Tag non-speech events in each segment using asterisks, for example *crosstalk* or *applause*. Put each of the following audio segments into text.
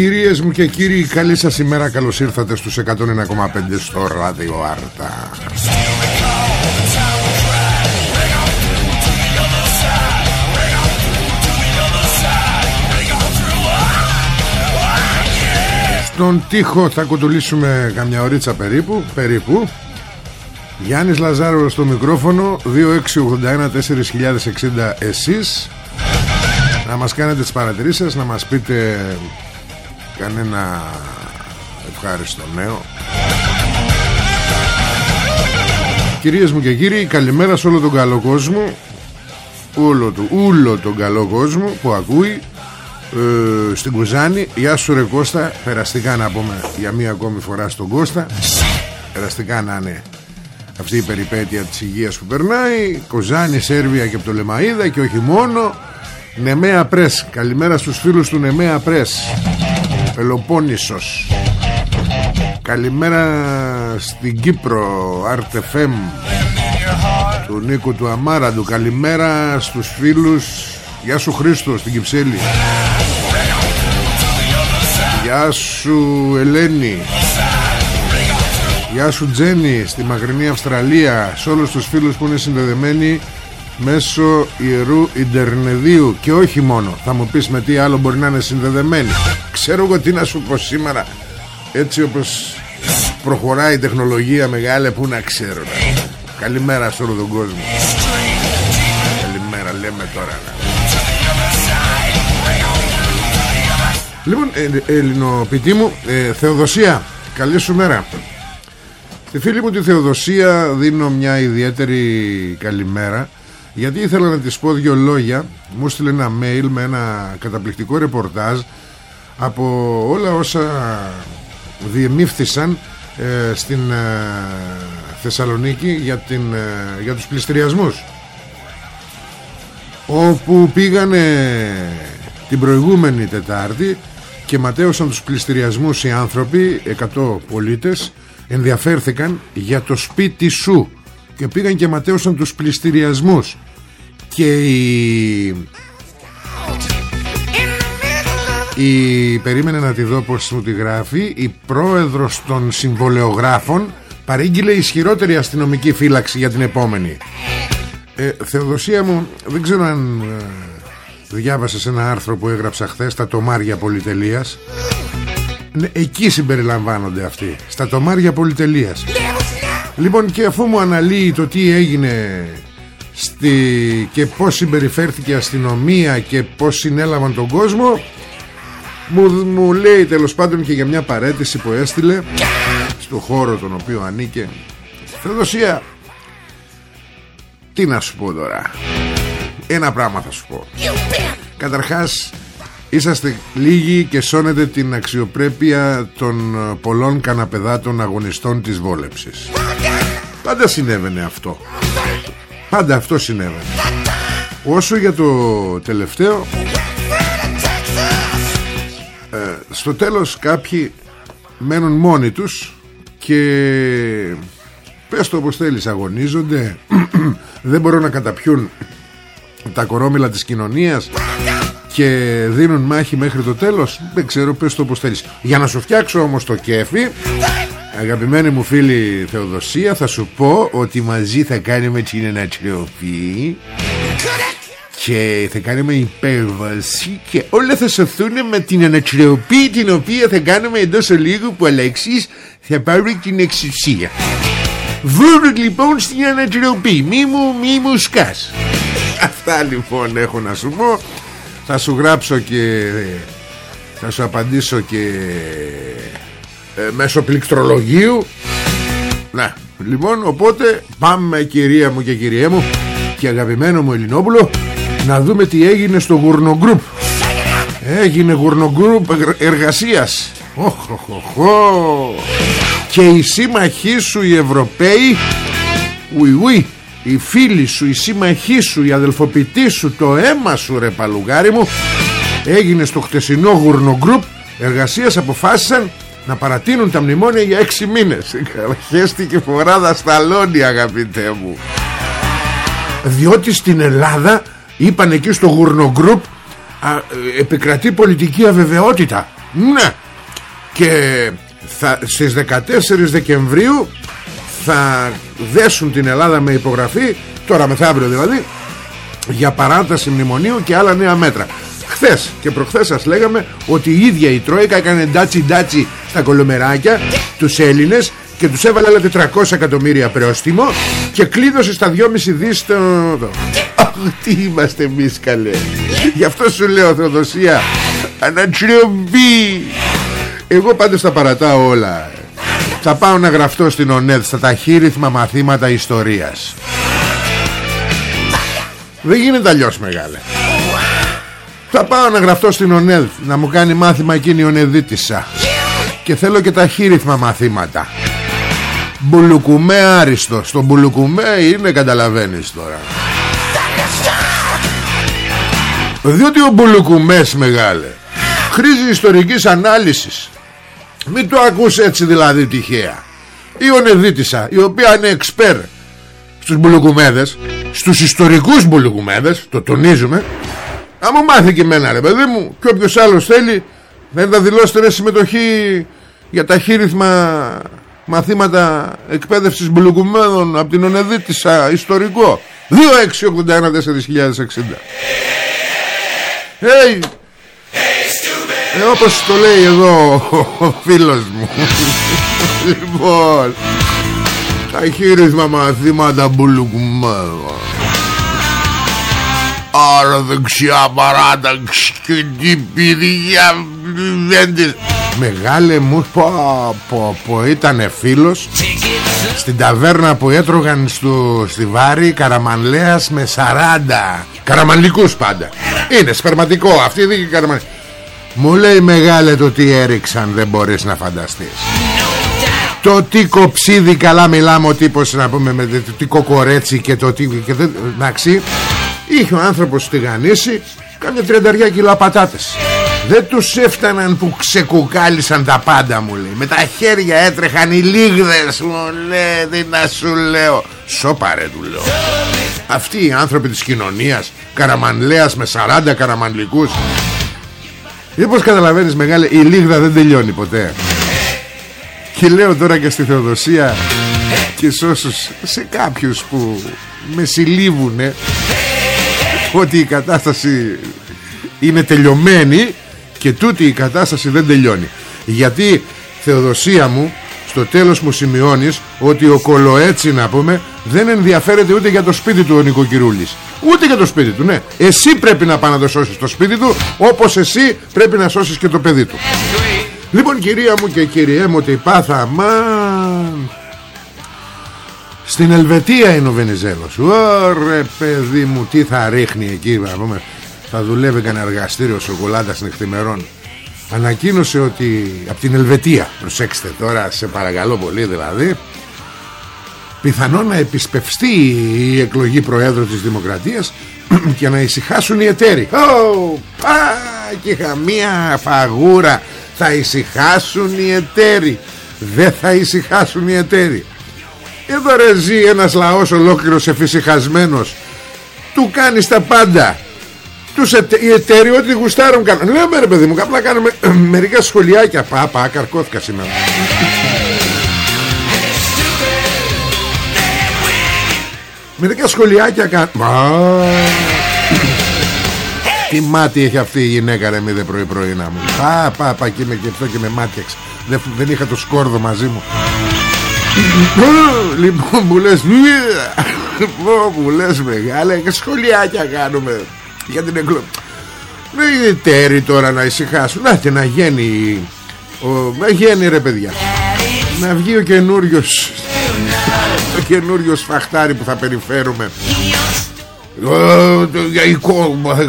Κυρίες μου και κύριοι καλή σας ημέρα. Καλώς ήρθατε στους 101,5 στο Ράδιο Άρτα. Στον τοίχο θα κουτουλήσουμε καμιά ωρίτσα περίπου Περίπου. Γιάννης Λαζάρου στο μικρόφωνο 2681-4060 εσείς. Να μας κάνετε τις παρατηρήσεις σας Να μας πείτε κανένα ευχάριστο νέο. Κυρίες μου και κύριοι καλημέρα σε όλο τον καλό κόσμο. Όλο, το, όλο τον καλό κόσμο που ακούει ε, στην Κουζάνη Γεια σου ρε Κώστα. Περαστικά να πούμε για μία ακόμη φορά στον Κώστα. Περαστικά να είναι αυτή η περιπέτεια της υγείας που περνάει. Κουζάνη, Σέρβια και από το Λεμαΐδα και όχι μόνο. Νεμαία Πρέσ Καλημέρα στους φίλους του Νεμαία Πρέσ Πελοπόννησος. Καλημέρα στην Κύπρο Αρτεφέμ Του Νίκου του Αμάραντου Καλημέρα στους φίλους. Γεια σου Χρήστο στην Κυψέλη. Γεια σου Ελένη. Γεια σου Τζένι στη μακρινή Αυστραλία. Σε όλους τους φίλους που είναι συνδεδεμένοι Μέσω ιερού Ιντερνεδίου Και όχι μόνο. Θα μου πεις με τι άλλο μπορεί να είναι συνδεδεμένοι Ξέρω εγώ τι να σου πω σήμερα Έτσι όπως προχωράει η τεχνολογία μεγάλη Που να ξέρω Καλημέρα σε όλο τον κόσμο. Καλημέρα λέμε τώρα Λοιπόν ε, ελληνοποιητή μου ε, Θεοδοσία Καλή σου μέρα. Στη φίλη μου τη Θεοδοσία δίνω μια ιδιαίτερη καλημέρα γιατί ήθελα να της πω δύο λόγια. Μου έστειλε ένα mail με ένα καταπληκτικό ρεπορτάζ από όλα όσα διεμήφθησαν ε, στην ε, Θεσσαλονίκη για, την, ε, για τους πληστηριασμούς. Όπου πήγανε την προηγούμενη Τετάρτη και ματέωσαν τους πληστηριασμούς οι άνθρωποι 100 πολίτες ενδιαφέρθηκαν για το σπίτι σου και πήγαν και ματέωσαν τους πληστηριασμούς. Και η... η περίμενε να τη δω πως μου τη γράφει. Η πρόεδρος των συμβολεογράφων παρήγγειλε ισχυρότερη αστυνομική φύλαξη για την επόμενη. Ε, Θεοδοσία μου δεν ξέρω αν ε, διάβασες ένα άρθρο που έγραψα χθες στα τομάρια πολυτελείας ναι, εκεί συμπεριλαμβάνονται αυτοί στα τομάρια πολυτελείας Λοιπόν και αφού μου αναλύει το τι έγινε στη... και πως συμπεριφέρθηκε η αστυνομία και πως συνέλαβαν τον κόσμο μου, μου λέει τέλος πάντων και για μια παρέτηση που έστειλε στο χώρο τον οποίο ανήκε Θεοδοσία. Τι να σου πω τώρα. Ένα πράγμα θα σου πω. Καταρχάς είσαστε λίγοι και σώνετε την αξιοπρέπεια των πολλών καναπεδάτων αγωνιστών της βόλεψης. Πάντα συνέβαινε αυτό. Πάντα αυτό συνέβαινε. Όσο για το τελευταίο ε, στο τέλος κάποιοι μένουν μόνοι τους και πες το όπως θέλεις αγωνίζονται. *clears throat* Δεν μπορούν να καταπιούν τα κορόμιλα της κοινωνίας και δίνουν μάχη μέχρι το τέλος δεν ξέρω πες το όπως θέλεις. Για να σου φτιάξω όμως το κέφι αγαπημένη μου φίλη Θεοδοσία θα σου πω ότι μαζί θα κάνουμε την ανατροπή και θα κάνουμε υπέρβαση και όλα θα σωθούν με την ανατροπή την οποία θα κάνουμε εντός λίγο που Αλέξης θα πάρει την εξουσία. Βούρου λοιπόν στην ανατροπή Μη μου, μη μου σκάς. Αυτά λοιπόν έχω να σου πω Θα σου γράψω και Θα σου απαντήσω και ε, Μέσω πληκτρολογίου. Να Λοιπόν οπότε πάμε κυρία μου και κυρία μου Και αγαπημένο μου Ελληνόπουλο Να δούμε τι έγινε στο γουρνογκρουπ Έγινε γουρνογκρουπ εργασίας. Οχοχοχο και οι σύμμαχοί σου οι Ευρωπαίοι ουι ουι οι φίλοι σου, οι σύμμαχοί σου, οι αδελφοποιητοί σου, το αίμα σου ρε παλουγάρι μου έγινε στο χτεσινό γουρνογκρουπ εργασίας αποφάσισαν να παρατείνουν τα μνημόνια για έξι μήνες. *laughs* Χέστηκε φοράδα στα λόνια αγαπητέ μου. Διότι στην Ελλάδα είπαν εκεί στο γουρνογκρουπ επικρατεί πολιτική αβεβαιότητα. Ναι. Και θα, στις 14 Δεκεμβρίου θα δέσουν την Ελλάδα με υπογραφή τώρα μεθαύριο δηλαδή για παράταση μνημονίου και άλλα νέα μέτρα. Χθες και προχθές σας λέγαμε ότι η ίδια η Τρόικα έκανε ντάτσι ντάτσι στα κολομεράκια τους Έλληνες και τους έβαλε άλλα 400 εκατομμύρια πρόστιμο και κλείδωσε στα 2,5 δις στο... Αχ, τι είμαστε εμείς καλέ. Γι' αυτό σου λέω Θεοδοσία Ανατριομπή εγώ πάντως τα παρατάω όλα Θα πάω να γραφτώ στην ΟΝΕΔ Στα ταχύρυθμα μαθήματα ιστορίας. Δεν γίνεται αλλιώς μεγάλε. Θα πάω να γραφτώ στην ΟΝΕΔ Να μου κάνει μάθημα εκείνη η ΟΝΕΔίτισσα. Και θέλω και ταχύρυθμα μαθήματα. Μπουλουκουμέ άριστο. Στο μπουλουκουμέ είναι καταλαβαίνεις τώρα. Διότι ο μπουλουκουμές μεγάλε Χρήζει ιστορικής ανάλυσης μην το ακούς έτσι δηλαδή τυχαία. Η Ονεδίτησα η οποία είναι εξπέρ Στους μπουλουκουμέδες Στους ιστορικούς μπουλουκουμέδες Το τονίζουμε Αν μου μάθει και εμένα ρε παιδί μου Και όποιος άλλος θέλει Δεν θα δηλώσετε συμμετοχή Για τα χείριθμα Μαθήματα εκπαίδευσης μπουλουκουμέδων Από την Ονεδίτησα ιστορικό. 2681 4060 Hey ε, όπως το λέει εδώ ο φίλος μου. Λοιπόν Τα χείρισμα μαθήματα μπουλουκμάδα Άρα δεξιά παράταξη και τι πηδιά Μεγάλε μου πω, πω, πω ήτανε φίλος. Στην ταβέρνα που έτρωγαν στο, στη Βάρη Καραμανλέας με 40 Καραμανλικούς πάντα. Είναι σπερματικό. Αυτή η καραμανλικούς μου λέει μεγάλε το τι έριξαν δεν μπορείς να φανταστείς. Το τι κοψίδι καλά μιλάμε ο τύπος να πούμε με το τι κοκορέτσι και το τι και δεν, εντάξει Είχε ο άνθρωπος στη γανίση Κάμια τριανταριά κιλά πατάτες. Δεν τους έφταναν που ξεκουκάλισαν τα πάντα μου λέει. Με τα χέρια έτρεχαν οι λίγδες μου λέει Τι να σου λέω. Σώπαρε του λέω. Αυτοί οι άνθρωποι της κοινωνίας Καραμανλέας με 40 καραμανλικούς Μήπως καταλαβαίνεις μεγάλη Η λίγδα δεν τελειώνει ποτέ. Και λέω τώρα και στη Θεοδοσία Και σε όσους Σε κάποιους που με συλλήβουνε Ότι η κατάσταση Είναι τελειωμένη Και τούτη η κατάσταση δεν τελειώνει. Γιατί Θεοδοσία μου στο τέλος μου σημειώνεις ότι ο Κολοέτσι να πούμε δεν ενδιαφέρεται ούτε για το σπίτι του ο νοικοκυρούλης. Ούτε για το σπίτι του ναι. Εσύ πρέπει να πάει να το σώσεις το σπίτι του όπως εσύ πρέπει να σώσεις και το παιδί του. Λοιπόν κυρία μου και κυριέ μου ότι πάθα μαν. Στην Ελβετία είναι ο Βενιζέλος. Ωρε παιδί μου τι θα ρίχνει εκεί να πούμε. Θα δουλεύει κανένα εργαστήριο σοκολάτας νυχθημερών ανακοίνωσε ότι από την Ελβετία προσέξτε τώρα σε παρακαλώ πολύ δηλαδή πιθανόν να επισπευστεί η εκλογή Προέδρου της Δημοκρατίας *clears throat* και να ησυχάσουν οι εταίροι. Oh, πά, και είχα μία φαγούρα. Θα ησυχάσουν οι εταίροι. Δεν θα ησυχάσουν οι εταίροι. Εδώ ρε ζει ένας λαός ολόκληρος εφησυχασμένος. Του κάνεις τα πάντα τους ετε, οι εταίροι ό,τι γουστάρουν κάνουν. Λέμε ρε παιδί μου απλά κάνουμε μερικά σχολιάκια πά πά καρκώθηκα σήμερα. Μερικά σχολιάκια κάνουν Τι μάτι έχει αυτή η γυναίκα ρε μη δε πρωί πρωί να μου. Πά πά πά και, με, και αυτό και με μάτιαξε δεν, δεν είχα το σκόρδο μαζί μου. Λοιπόν μου λες *laughs* Μου λες μεγάλα Σχολιάκια κάνουμε Για την εκλογή Δεν τέρι τώρα να ησυχάσουν. Να και να γίνει Να γίνει ρε παιδιά. Να βγει ο καινούριος. Το καινούριο σφαχτάρι που θα περιφέρουμε.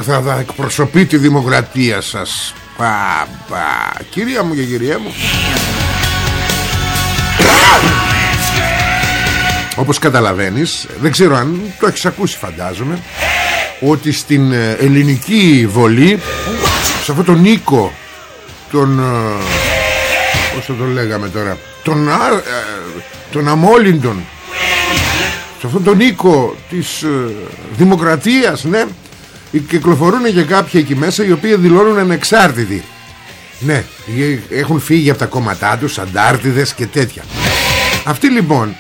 Θα, θα εκπροσωπεί τη δημοκρατία σας. Πα, πα. Κυρία μου και κυρία μου. Όπως καταλαβαίνεις Δεν ξέρω αν το έχεις ακούσει φαντάζομαι Ότι στην ε, ελληνική βολή Σε αυτό τον Νίκο Τον ε, Πώς θα τον λέγαμε τώρα Τον, ε, τον Αμόλυντον Σε αυτόν τον Νίκο Της Δημοκρατίας Ναι Κυκλοφορούν και κάποιοι εκεί μέσα Οι οποίοι δηλώνουν ανεξάρτητοι. Ναι Έχουν φύγει από τα κόμματά τους Αντάρτιδες και τέτοια. Αυτοί λοιπόν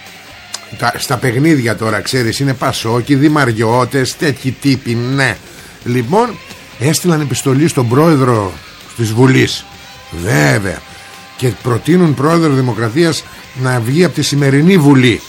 τα, Στα παιχνίδια τώρα ξέρεις Είναι πασόκοι, δημαριώτες Τέτοιοι τύποι ναι. Λοιπόν έστειλαν επιστολή στον πρόεδρο Της Βουλής. Βέβαια. Και προτείνουν πρόεδρο Δημοκρατίας Να βγει από τη σημερινή Βουλή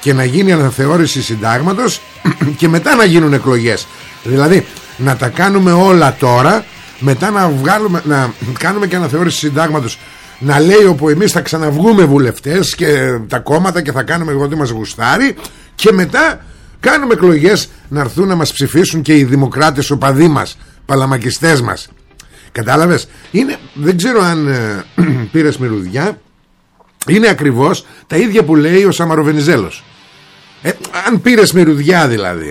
Και να γίνει αναθεώρηση συντάγματος *clears throat* Και μετά να γίνουν εκλογές. Δηλαδή να τα κάνουμε όλα τώρα Μετά να, βγάλουμε, να κάνουμε και αναθεώρηση συντάγματος να λέει όπου εμείς θα ξαναβγούμε βουλευτές και τα κόμματα και θα κάνουμε εγώ τι μας γουστάρει και μετά κάνουμε εκλογέ να έρθουν να μας ψηφίσουν και οι δημοκράτες οπαδοί μας παλαμακιστές μας κατάλαβες είναι, δεν ξέρω αν ε, πήρες μυρουδιά είναι ακριβώς τα ίδια που λέει ο Σαμαροβενιζέλος ε, αν πήρες μυρουδιά δηλαδή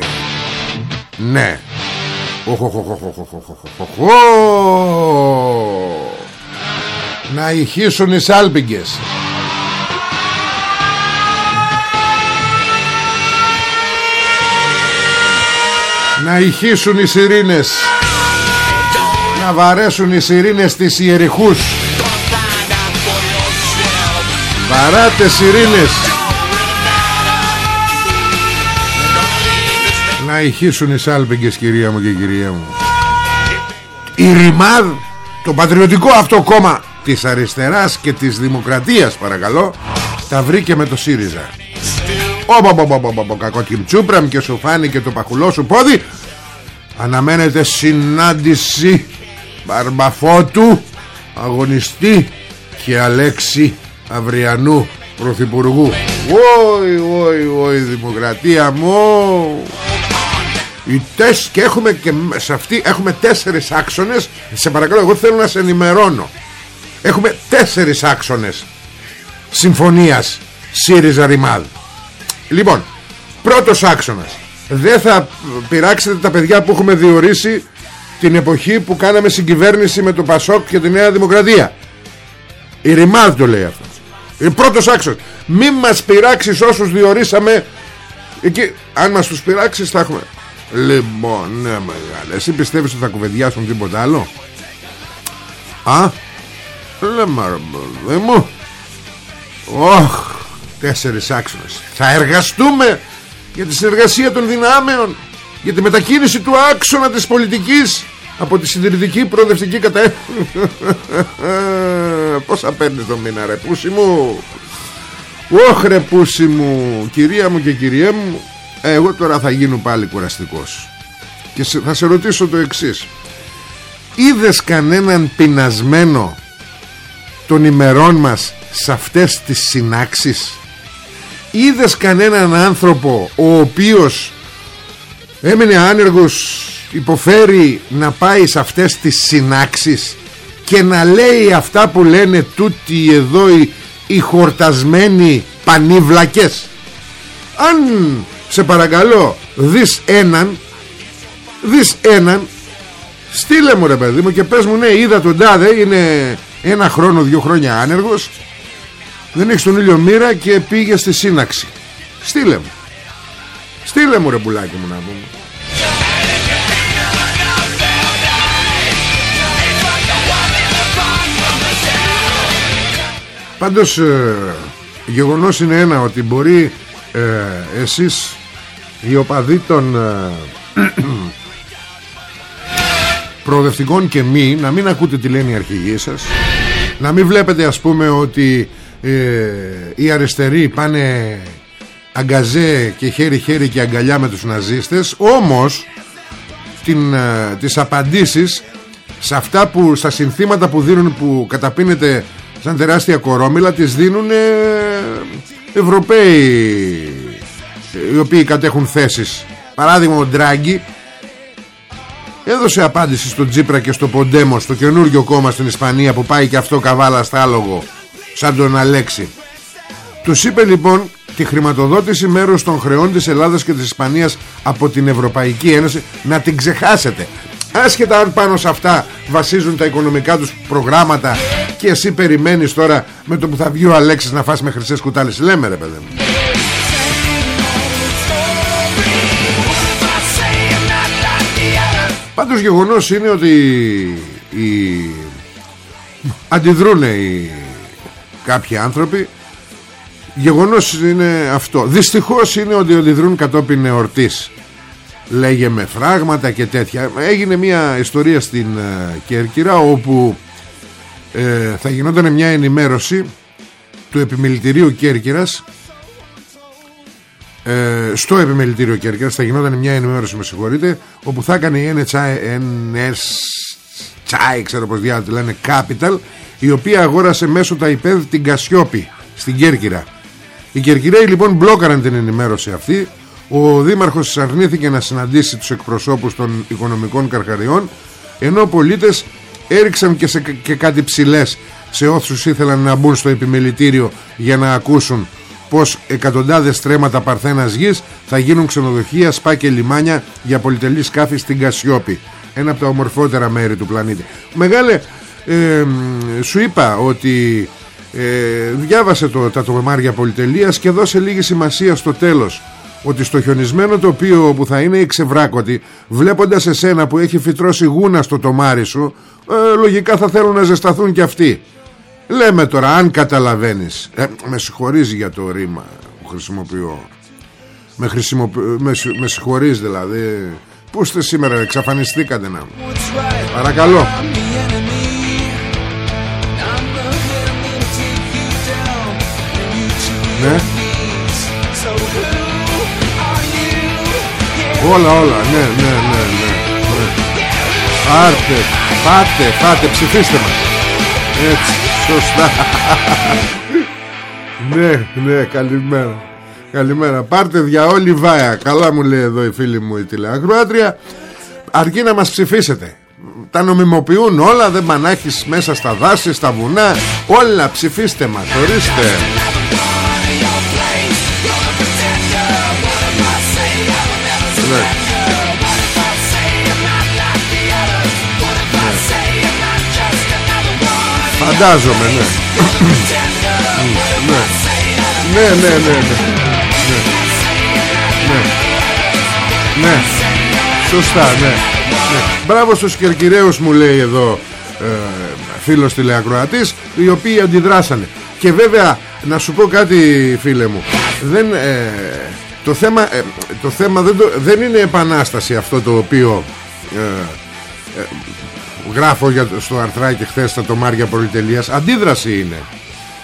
ναι να ηχήσουν οι σάλπιγγες να ηχήσουν οι σιρήνες. Να βαρέσουν οι σιρήνες της ιεριχούς. Βαράτε σιρήνες. Να ηχήσουν οι σάλπιγγες κυρία μου και κυρία μου. Η Ρημάδ το πατριωτικό αυτό κόμμα της αριστεράς και της δημοκρατίας παρακαλώ τα βρήκε με το ΣΥΡΙΖΑ. Ωπα κακό τσούπραμ και σου φάνηκε το παχουλό σου πόδι. Αναμένεται συνάντηση Μπαρμπαφώτου Αγωνιστή Και Αλέξη Αυριανού Πρωθυπουργού. Όι, όι, όι, δημοκρατία μου. Οι τεσ, και έχουμε και σε αυτή έχουμε τέσσερις άξονες. Σε παρακαλώ εγώ θέλω να σε ενημερώνω Έχουμε τέσσερις άξονες Συμφωνίας ΣΥΡΙΖΑ ΡΙΜΑΔ Λοιπόν Πρώτος άξονας. Δεν θα πειράξετε τα παιδιά που έχουμε διορίσει Την εποχή που κάναμε συγκυβέρνηση Με το ΠΑΣΟΚ και τη Νέα Δημοκρατία. Η ΡΙΜΑΔ το λέει αυτό. Είναι πρώτος άξονας Μην μας πειράξεις όσους διορίσαμε. Εκεί αν μας τους πειράξεις θα έχουμε. Λοιπόν ναι μεγάλε Εσύ πιστεύεις ότι θα κουβεντιάσουν τίποτα άλλο; Α; Λέμε ρε μου. Ωχ Τέσσερις άξονες. Θα εργαστούμε για τη συνεργασία των δυνάμεων Για τη μετακίνηση του άξονα της πολιτικής Από τη συντηρητική προοδευτική κατεύθυνση *laughs* Πόσα παίρνεις το μήνα ρε πούσι μου; Ωχ ρε πούσι μου Κυρία μου και κυρία μου Εγώ τώρα θα γίνω πάλι κουραστικός. Και θα σε ρωτήσω το εξής. Είδες κανέναν πεινασμένο των ημερών μας σε αυτές τις συνάξεις; Είδες κανέναν άνθρωπο ο οποίος έμενε άνεργος υποφέρει να πάει σε αυτές τις συνάξεις και να λέει αυτά που λένε τούτοι εδώ οι, οι χορτασμένοι πανίβλακες; Αν σε παρακαλώ δεις έναν δεις έναν στείλε μου ρε παιδί μου και πες μου ναι είδα τον τάδε είναι ένα χρόνο δύο χρόνια άνεργος δεν έχεις τον ήλιο μοίρα και πήγε στη σύναξη. Στείλε μου. Στείλε μου ρε πουλάκι μου να πούμε Πάντως ε, γεγονός είναι ένα ότι μπορεί ε, εσείς οι οπαδοί των ε, *clears throat* προοδευτικών και μη να μην ακούτε τι λένε οι αρχηγοί σας να μην βλέπετε ας πούμε ότι ε, οι αριστεροί πάνε αγκαζέ και χέρι-χέρι και αγκαλιά με τους ναζίστες. Όμως την, ε, τις απαντήσεις σε αυτά που, στα συνθήματα που δίνουν που καταπίνεται σαν τεράστια κορόμιλα τις δίνουν ε, Ευρωπαίοι οι οποίοι κατέχουν θέσεις. Παράδειγμα ο Ντράγκη έδωσε απάντηση στον Τζίπρα και στο Ποντέμο στο καινούργιο κόμμα στην Ισπανία που πάει και αυτό καβάλα στα άλογο σαν τον Αλέξη. Τους είπε λοιπόν τη χρηματοδότηση μέρους των χρεών της Ελλάδας και της Ισπανίας από την Ευρωπαϊκή Ένωση. Να την ξεχάσετε. Άσχετα αν πάνω σε αυτά βασίζουν τα οικονομικά τους προγράμματα και εσύ περιμένεις τώρα με το που θα βγει ο Αλέξης να φας με χρυσές κουτάλες. Λέμε ρε παιδί μου Πάντως γεγονός είναι ότι οι... αντιδρούν οι... κάποιοι άνθρωποι. Γεγονός είναι αυτό. Δυστυχώς είναι ότι αντιδρούν κατόπιν εορτής. Λέγε με φράγματα και τέτοια. Έγινε μια ιστορία στην uh, Κέρκυρα Όπου ε, θα γινόταν μια ενημέρωση Του επιμελητηρίου Κέρκυρας ε, στο επιμελητήριο Κέρκυρας θα γινόταν μια ενημέρωση με συγχωρείτε όπου θα έκανε η NHS ξέρω πως διάλογο λένε Capital η οποία αγόρασε μέσω τα υπέδ την Κασιόπη στην Κέρκυρα. Οι Κερκυραίοι λοιπόν μπλόκαραν την ενημέρωση αυτή. Ο Δήμαρχος αρνήθηκε να συναντήσει τους εκπροσώπους των οικονομικών καρχαριών ενώ πολίτες έριξαν και, σε, και κάτι ψηλές σε όσους ήθελαν να μπουν στο επιμελητήριο για να ακούσουν πως εκατοντάδες στρέμματα παρθένας γης θα γίνουν ξενοδοχεία, σπά και λιμάνια για πολυτελή σκάφη στην Κασιόπη ένα από τα ομορφότερα μέρη του πλανήτη. Μεγάλε ε, σου είπα ότι ε, διάβασε το, τα τομεμάρια πολυτελείας και δώσε λίγη σημασία στο τέλος ότι στο χιονισμένο τοπίο που θα είναι εξευράκωτη βλέποντας εσένα που έχει φυτρώσει γούνα στο τομάρι σου ε, λογικά θα θέλουν να ζεσταθούν και αυτοί Λέμε τώρα αν καταλαβαίνεις ε, Με συγχωρείς για το ρήμα που χρησιμοποιώ. Με, χρησιμοποιώ, με, με συγχωρείς δηλαδή. Πού είστε σήμερα εξαφανιστήκατε να Παρακαλώ. Ναι. Όλα όλα. Ναι ναι ναι ναι, ναι. Πάρτε Πάτε πάτε. Ψηφίστε μας. Έτσι Σωστά. Ναι ναι καλημέρα. Καλημέρα. Πάρτε δια όλη βάια. Καλά μου λέει εδώ η φίλη μου η τηλεακροάτρια. Αρκεί να μας ψηφίσετε. Τα νομιμοποιούν όλα δεν μανάχεις μέσα στα δάση, στα βουνά. Όλα ψηφίστε μας, ορίστε Φαντάζομαι ναι. ναι Ναι ναι ναι. Ναι. Ναι. Ναι Ναι Σωστά ναι, ναι. Μπράβο στους Κερκυραίους μου λέει εδώ ε, Φίλος τηλεακροατής Οι οποίοι αντιδράσανε. Και βέβαια να σου πω κάτι φίλε μου. Δεν ε, το θέμα, ε, το θέμα δεν, το, δεν είναι επανάσταση αυτό το οποίο ε, ε γράφω για, στο αρθράκι χθες τα τομάρια πολυτελείας. Αντίδραση είναι.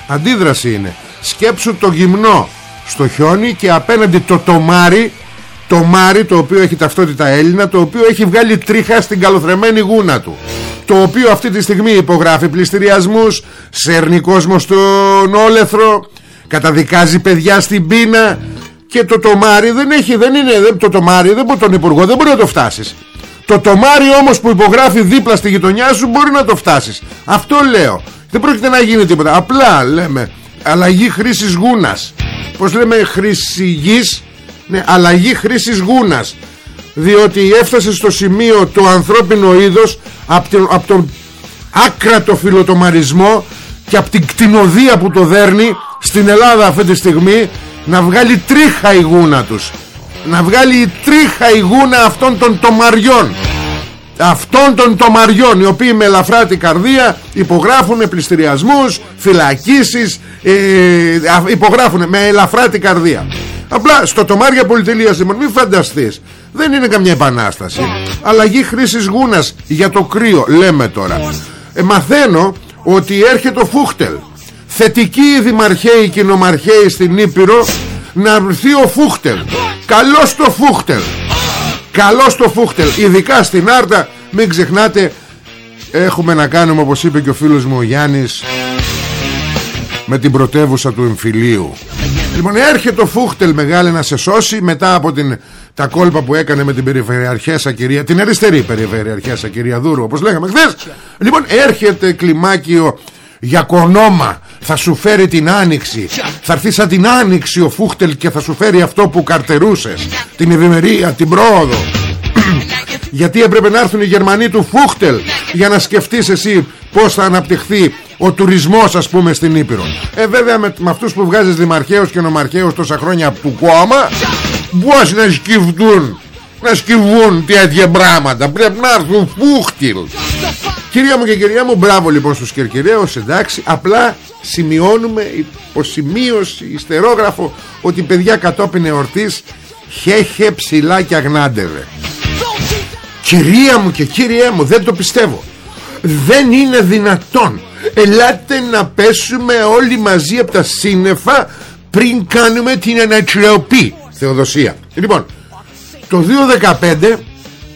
Αντίδραση είναι. Σκέψου το γυμνό στο χιόνι και απέναντι το τομάρι το μάρι το οποίο έχει ταυτότητα Έλληνα το οποίο έχει βγάλει τρίχα στην καλοθρεμένη γούνα του. Το οποίο αυτή τη στιγμή υπογράφει πληστηριασμούς σέρνει κόσμο στον όλεθρο καταδικάζει παιδιά στην πείνα και το τομάρι δεν έχει δεν είναι το τομάρι δεν μπορεί τον υπουργό δεν μπορεί να το φτάσεις το τομάρι όμως που υπογράφει δίπλα στη γειτονιά σου μπορεί να το φτάσεις. Αυτό λέω. Δεν πρόκειται να γίνει τίποτα. Απλά λέμε αλλαγή χρήσης γούνας. πως λέμε χρήση γης ναι, αλλαγή χρήσης γούνας διότι έφτασε στο σημείο το ανθρώπινο είδος από τον, από τον άκρατο φιλοτομαρισμό και από την κτηνοδία που το δέρνει στην Ελλάδα αυτή τη στιγμή να βγάλει τρίχα η γούνα τους να βγάλει τρίχα η γούνα αυτών των τομαριών. Αυτών των τομαριών οι οποίοι με ελαφρά την καρδία υπογράφουν πληστηριασμούς, φυλακίσεις ε, υπογράφουν με ελαφρά την καρδία. Απλά στο τομάρια πολυτελείας λοιπόν μην φανταστείς δεν είναι καμιά επανάσταση. Αλλαγή χρήσης γούνας για το κρύο λέμε τώρα. Ε, μαθαίνω ότι έρχεται ο Φούχτελ. Θετικοί οι δημαρχαίοι και νομαρχαίοι στην Ήπειρο να βρεθεί ο Φούχτελ. Καλώς το Φούχτελ. Καλώς το Φούχτελ. Ειδικά στην Άρτα μην ξεχνάτε έχουμε να κάνουμε όπως είπε και ο φίλος μου ο Γιάννης με την πρωτεύουσα του εμφυλίου. Λοιπόν έρχεται ο Φούχτελ μεγάλη να σε σώσει μετά από την, τα κόλπα που έκανε με την περιφερειαρχέσα κυρία την αριστερή περιφερειαρχέσα κυρία Δούρου όπως λέγαμε χθες. Λοιπόν έρχεται κλιμάκιο για κονόμα θα σου φέρει την άνοιξη. Θα έρθει σαν την άνοιξη ο Φούχτελ και θα σου φέρει αυτό που καρτερούσες. Την ευημερία, την πρόοδο. *clears throat* Γιατί έπρεπε να έρθουν οι Γερμανοί του Φούχτελ για να σκεφτείς εσύ πως θα αναπτυχθεί ο τουρισμός ας πούμε στην Ήπειρο. Ε βέβαια με, με αυτούς που βγάζεις δημαρχαίους και νομαρχαίους τόσα χρόνια που κόμμα πως να σκεφτούν να σκυβούν τέτοια πράγματα. Πρέπει να έρθουν Φούχτελ Κυρία μου και κυρία μου μπράβο λοιπόν στους Κερκυραίους εντάξει. Απλά σημειώνουμε υποσημείωση ιστερόγραφο ότι παιδιά κατόπιν εορτής χέχε ψηλά και αγνάντευε. Κυρία μου και κύριέ μου δεν το πιστεύω. Δεν είναι δυνατόν. Ελάτε να πέσουμε όλοι μαζί από τα σύννεφα Πριν κάνουμε την ανακριοπή Θεοδοσία. Λοιπόν Το 2015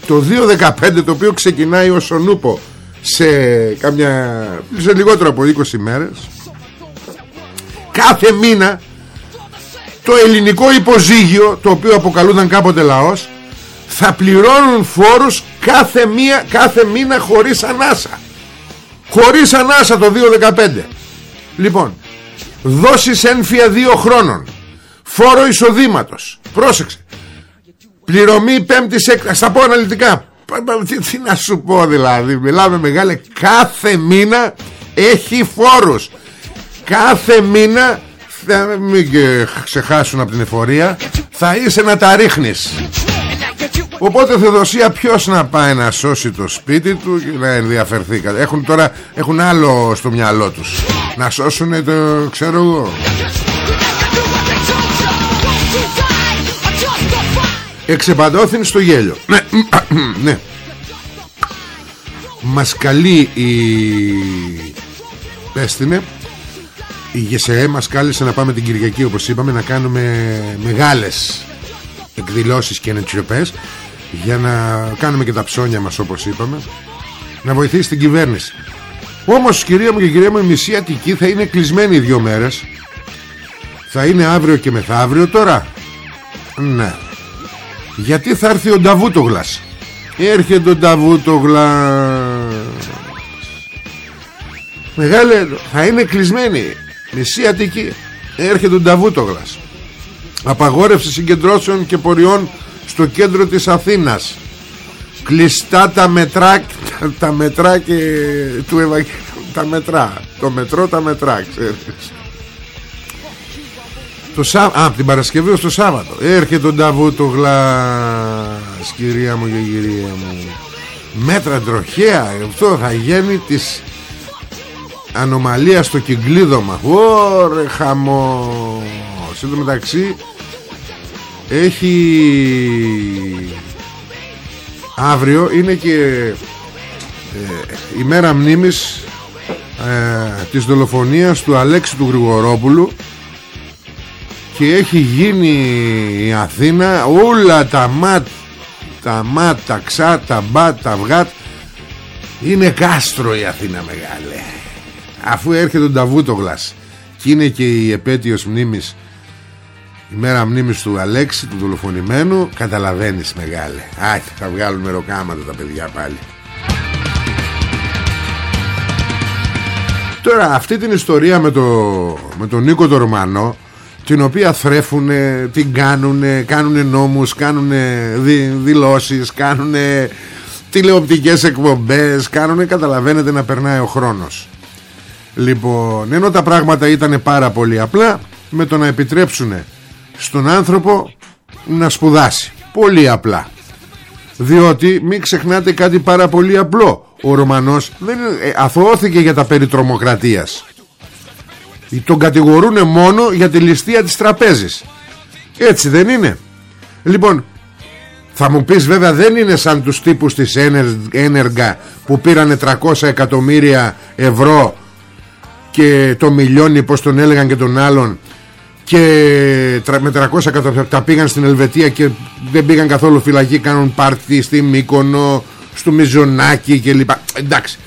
Το 2015 το οποίο ξεκινάει ως ο Νούπο Σε καμιά Σε λιγότερο από 20 μέρες. Κάθε μήνα Το ελληνικό υποζύγιο Το οποίο αποκαλούνταν κάποτε λαός θα πληρώνουν φόρους κάθε, μία, κάθε μήνα χωρίς ανάσα. Χωρίς ανάσα το 2015 λοιπόν δόσεις ένφια δύο χρόνων. Φόρο εισοδήματος. Πρόσεξε. Πληρωμή πέμπτης έκτασης θα πω αναλυτικά τι, τι να σου πω δηλαδή. Μιλάμε μεγάλε κάθε μήνα έχει φόρους. Κάθε μήνα θα μην ξεχάσουν από την εφορία θα είσαι να τα ρίχνεις. Οπότε Θεοδοσία ποιος να πάει να σώσει το σπίτι του και να ενδιαφερθεί Έχουν τώρα έχουν άλλο στο μυαλό τους. Να σώσουν το ξέρω εγώ Εξεπαντώθην στο γέλιο. Ναι, ναι. Μας καλεί η Πέστηνε Η ΓΕΣΕΕ μας κάλεσε να πάμε την Κυριακή όπως είπαμε Να κάνουμε μεγάλες εκδηλώσεις και ενετσιοπές για να κάνουμε και τα ψώνια μας όπως είπαμε να βοηθήσει την κυβέρνηση. Όμως κυρία μου και κυρία μου η μισή Αττική θα είναι κλεισμένη δύο μέρες. Θα είναι αύριο και μεθαύριο τώρα. Ναι γιατί θα έρθει ο Νταβούτογλας; Έρχεται ο Νταβούτογλας. Μεγάλε θα είναι κλεισμένη. Μισή Αττική. Έρχεται ο Νταβούτογλας. Απαγόρευση συγκεντρώσεων και ποριών στο κέντρο της Αθήνας. Κλειστά τα μετρά τα μετρά και του Ευαγγελίου. Τα μετρά. Το μετρό τα μετρά ξέρεις το Σά... Α, την Παρασκευή ως το Σάββατο. Έρχεται τον Ταβού το γλάς κυρία μου και κυρία μου. Μέτρα τροχέα αυτό θα γίνει της ανομαλίας στο κυκλίδωμα. Ωρε χαμός. Σε το μεταξύ έχει αύριο είναι και ε, η μέρα μνήμης ε, της δολοφονίας του Αλέξη του Γρηγορόπουλου και έχει γίνει η Αθήνα όλα τα ματ τα ματ, τα ξά, τα μπατ, τα βγάτ. Είναι κάστρο η Αθήνα μεγάλε. Αφού έρχεται ο Νταβούτογλας και είναι και η επέτειος μνήμης η μέρα μνήμης του Αλέξη του δολοφονημένου καταλαβαίνεις μεγάλε. Αχ θα βγάλουν μεροκάματα τα παιδιά πάλι. Τώρα αυτή την ιστορία με, το, με τον Νίκο το Ρωμανό την οποία θρέφουν, την κάνουν, κάνουν νόμους, κάνουν δι, δηλώσεις, κάνουν τηλεοπτικές εκπομπές, κάνουν, καταλαβαίνετε να περνάει ο χρόνος. Λοιπόν, ενώ τα πράγματα ήταν πάρα πολύ απλά, με το να επιτρέψουν στον άνθρωπο να σπουδάσει. Πολύ απλά. Διότι μην ξεχνάτε κάτι πάρα πολύ απλό. Ο Ρωμανός δεν ε, αθωώθηκε για τα περί τρομοκρατίας. Τον κατηγορούν μόνο για τη ληστεία της τραπέζης. Έτσι δεν είναι. Λοιπόν, θα μου πεις βέβαια δεν είναι σαν τους τύπους της Ένεργα που πήρανε 300 εκατομμύρια ευρώ και το μιλιόνι πως τον έλεγαν και τον άλλον και με 300 εκατομμύρια τα πήγαν στην Ελβετία και δεν πήγαν καθόλου φυλακή κάνουν πάρτι στη Μύκονο στο Μιζονάκι κλπ εντάξει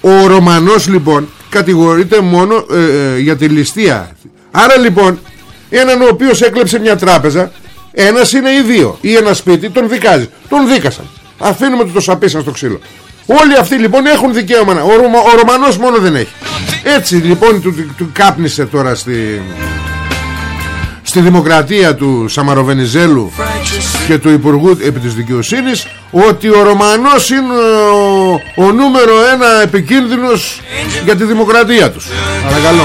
ο Ρωμανός λοιπόν κατηγορείται μόνο ε, ε, για τη ληστεία. Άρα λοιπόν έναν ο οποίος έκλεψε μια τράπεζα ένας είναι ή δύο. Ή ένα σπίτι τον δικάζεις. Τον δίκασαν. Αφήνουμε το, το σαπίσαν στο ξύλο. Όλοι αυτοί λοιπόν έχουν δικαίωμα ο, ο Ρωμανός μόνο δεν έχει. Έτσι λοιπόν του, του, του κάπνισε τώρα στη στη δημοκρατία του Σαμαροβενιζέλου και του Υπουργού επί της Δικαιοσύνης ότι ο Ρωμανός είναι ο, ο νούμερο ένα επικίνδυνος για τη δημοκρατία τους. Παρακαλώ.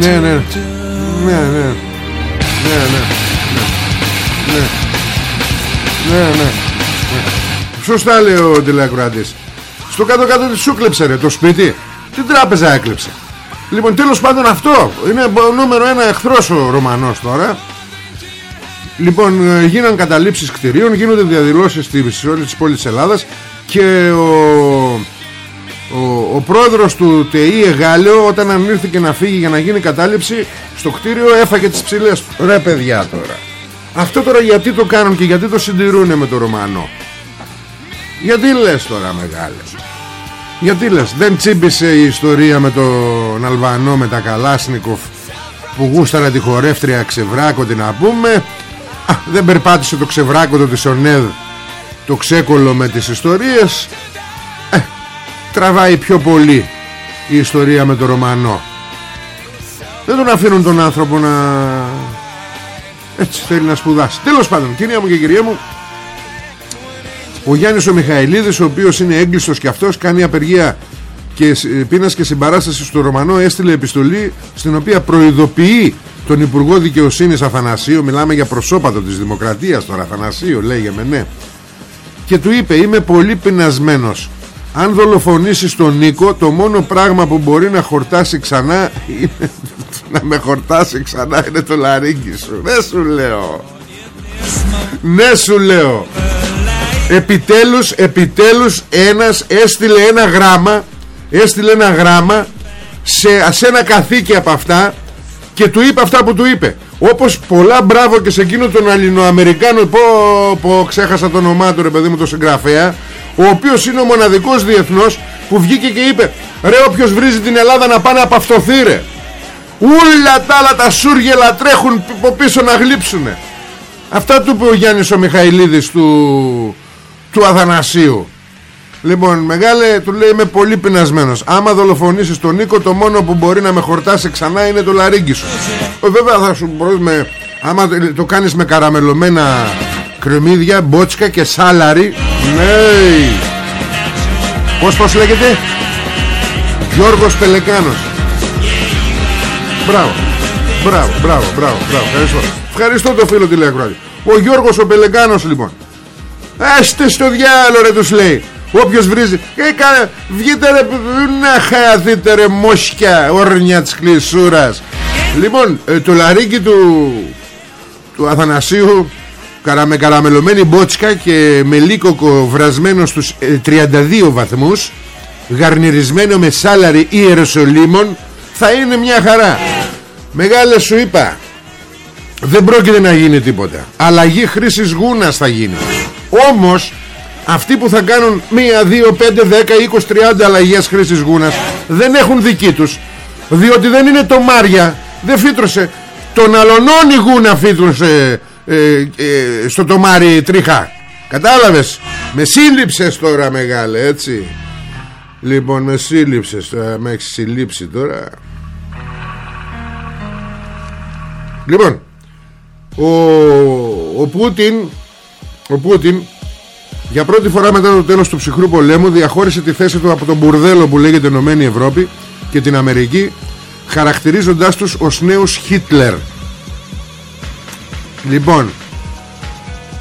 Ναι ναι. ναι ναι. Ναι ναι ναι. Ναι, ναι. Σωστά λέει ο τηλεακροατής. Στο κάτω κάτω τι σου κλέψε ρε το σπίτι. Την τράπεζα έκλεψε. Λοιπόν τέλος πάντων αυτό είναι νούμερο ένα εχθρός ο Ρωμανός τώρα. Λοιπόν ε, γίναν καταλήψεις κτηρίων, γίνονται διαδηλώσεις σε όλη της πόλης της Ελλάδας και ο, ο, ο πρόεδρος του ΤΕΗ Εγάλεο όταν ανήρθηκε να φύγει για να γίνει κατάληψη στο κτίριο έφαγε τις ψηλές. Ρε παιδιά τώρα. Αυτό τώρα γιατί το κάνουν και γιατί το συντηρούν με το Ρωμανό; Γιατί λες τώρα μεγάλε; Γιατί λες; Δεν τσίμπησε η ιστορία με τον Αλβανό με τα Καλάσνικοφ Που γούσταρα τη χορεύτρια ξεβράκωτη να πούμε. Α, Δεν περπάτησε το ξεβράκωτο της ΟΝΕΔ Το ξέκολο με τις ιστορίες. Ε, Τραβάει πιο πολύ Η ιστορία με το Ρωμανό. Δεν τον αφήνουν τον άνθρωπο να έτσι θέλει να σπουδάσει. Τέλος πάντων κυρία μου και κυρία μου Ο Γιάννης ο Μιχαηλίδης Ο οποίος είναι έγκλειστος και αυτός Κάνει απεργία και πείνας και συμπαράστασης στο Ρωμανό έστειλε επιστολή στην οποία προειδοποιεί τον Υπουργό Δικαιοσύνης Αθανασίου. Μιλάμε για προσώπατο της Δημοκρατίας τώρα Αθανασίου λέγεμε ναι. Και του είπε είμαι πολύ πεινασμένος αν δολοφονήσεις τον Νίκο το μόνο πράγμα που μπορεί να χορτάσει ξανά είναι να με χορτάσει ξανά είναι το λαρίκι σου. Ναι σου λέω. Ναι σου λέω. Επιτέλους Επιτέλους ένας έστειλε ένα γράμμα Έστειλε ένα γράμμα σε, σε ένα καθήκη από αυτά Και του είπε αυτά που του είπε. Όπως πολλά μπράβο και σε εκείνο τον Αλλινοαμερικάνο Πω, πω ξέχασα το όνομά του ρε παιδί μου το συγγραφέα Ο οποίος είναι ο μοναδικός διεθνός Που βγήκε και είπε Ρε όποιος βρίζει την Ελλάδα να πάνε απαυτοθεί ρε Ούλα τα άλλα τα σούργελα τρέχουν από πίσω να γλύψουνε. Αυτά του είπε ο Γιάννης ο Μιχαηλίδης του, του Αθανασίου. Λοιπόν μεγάλε του λέει είμαι πολύ πεινασμένος. Άμα δολοφονήσεις τον Νίκο το μόνο που μπορεί να με χορτάσει ξανά είναι το λαρίγκι σου ε, Βέβαια θα σου με, Άμα το κάνεις με καραμελωμένα κρεμμύδια, μπότσκα και σάλαρι Ναι Πώς πως λέγεται; Γιώργος Πελεκάνος Μπράβο. Μπράβο, μπράβο, μπράβο, μπράβο. Ευχαριστώ. Ευχαριστώ το φίλο τηλεακροάτη. Ο Γιώργος ο Πελεγκάνος λοιπόν. Έστε στο διάλογο ρε τους λέει. Όποιος βρίζει. Ε, κάνε, βγείτε ρε, να χαθείτε ρε μόσκια, όρνια της κλεισούρας. Λοιπόν, ε, το λαρίκι του, του Αθανασίου καρα, με καραμελωμένη μπότσκα και με λίκοκο βρασμένο στους 32 ε, βαθμούς γαρνιρισμένο με σάλαρι Ιεροσολύμων θα είναι μια χαρά. Μεγάλε σου είπα Δεν πρόκειται να γίνει τίποτα. Αλλαγή χρήσης γούνας θα γίνει. Όμως Αυτοί που θα κάνουν 1, 2, 5, 10, 20, 30 αλλαγές χρήσης γούνας Δεν έχουν δική τους Διότι δεν είναι το Μάρια Δεν φύτρωσε Τον αλωνών η γούνα φύτρωσε ε, ε, στο τομάρι τρίχα. Κατάλαβες; Με σύλληψες τώρα μεγάλε έτσι. Λοιπόν με σύλληψες τώρα Με έχεις συλλήψει τώρα. Λοιπόν ο, ο Πούτιν Ο Πούτιν για πρώτη φορά μετά το τέλος του ψυχρού πολέμου διαχώρισε τη θέση του από τον μπουρδέλο που λέγεται Ενωμένη Ευρώπη και την Αμερική χαρακτηρίζοντάς τους ως νέους Χίτλερ. Λοιπόν,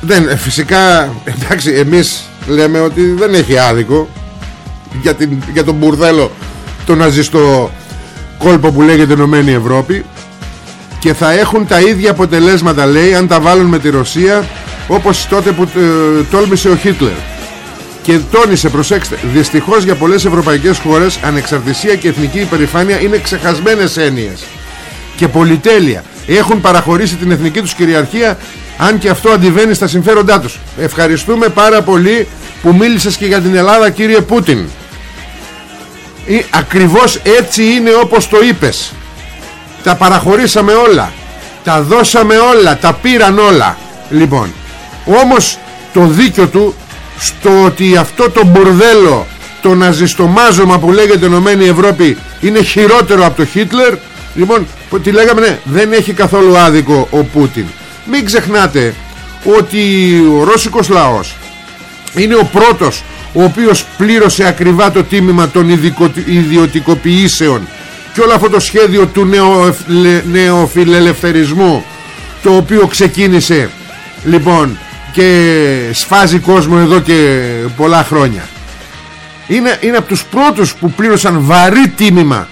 δεν, ε, φυσικά, εντάξει, εμείς λέμε ότι δεν έχει άδικο για, την, για τον μπουρδέλο το ναζιστό κόλπο που λέγεται Ενωμένη Ευρώπη και θα έχουν τα ίδια αποτελέσματα λέει αν τα βάλουν με τη Ρωσία όπως τότε που ε, τόλμησε ο Χίτλερ και τόνισε προσέξτε δυστυχώς για πολλές ευρωπαϊκές χώρες ανεξαρτησία και εθνική υπερηφάνεια είναι ξεχασμένες έννοιες. Και πολυτέλεια. Έχουν παραχωρήσει την εθνική τους κυριαρχία αν και αυτό αντιβαίνει στα συμφέροντά τους. Ευχαριστούμε πάρα πολύ που μίλησες και για την Ελλάδα κύριε Πούτιν. Ή, ακριβώς έτσι είναι όπως το είπες. Τα παραχωρήσαμε όλα. Τα δώσαμε όλα. Τα πήραν όλα. Λοιπόν όμως το δίκιο του στο ότι αυτό το μπουρδέλο το ναζιστομάζωμα που λέγεται Ενωμένη Ευρώπη είναι χειρότερο από το Χίτλερ; Λοιπόν τι λέγαμε ναι δεν έχει καθόλου άδικο ο Πούτιν. Μην ξεχνάτε ότι ο Ρώσικος λαός είναι ο πρώτος ο οποίος πλήρωσε ακριβά το τίμημα των ιδιωτικοποιήσεων και όλο αυτό το σχέδιο του νεοφιλελευθερισμού το οποίο ξεκίνησε λοιπόν και σφάζει κόσμο εδώ και πολλά χρόνια. Είναι, είναι από τους πρώτους που πλήρωσαν βαρύ τίμημα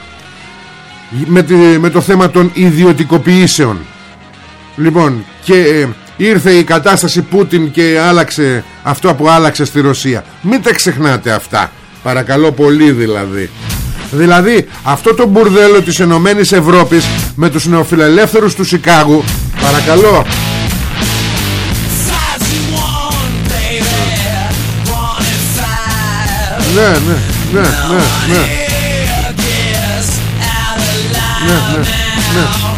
με, με το θέμα των ιδιωτικοποιήσεων. Λοιπόν και ε, ήρθε η κατάσταση Πούτιν και άλλαξε αυτό που άλλαξε στη Ρωσία. Μην τα ξεχνάτε αυτά. Παρακαλώ πολύ δηλαδή. Δηλαδή αυτό το μπουρδέλο της Ενωμένης Ευρώπης με τους νεοφιλελεύθερους του Σικάγου παρακαλώ ναι, ναι, ναι, ναι, ναι. Ναι, ναι,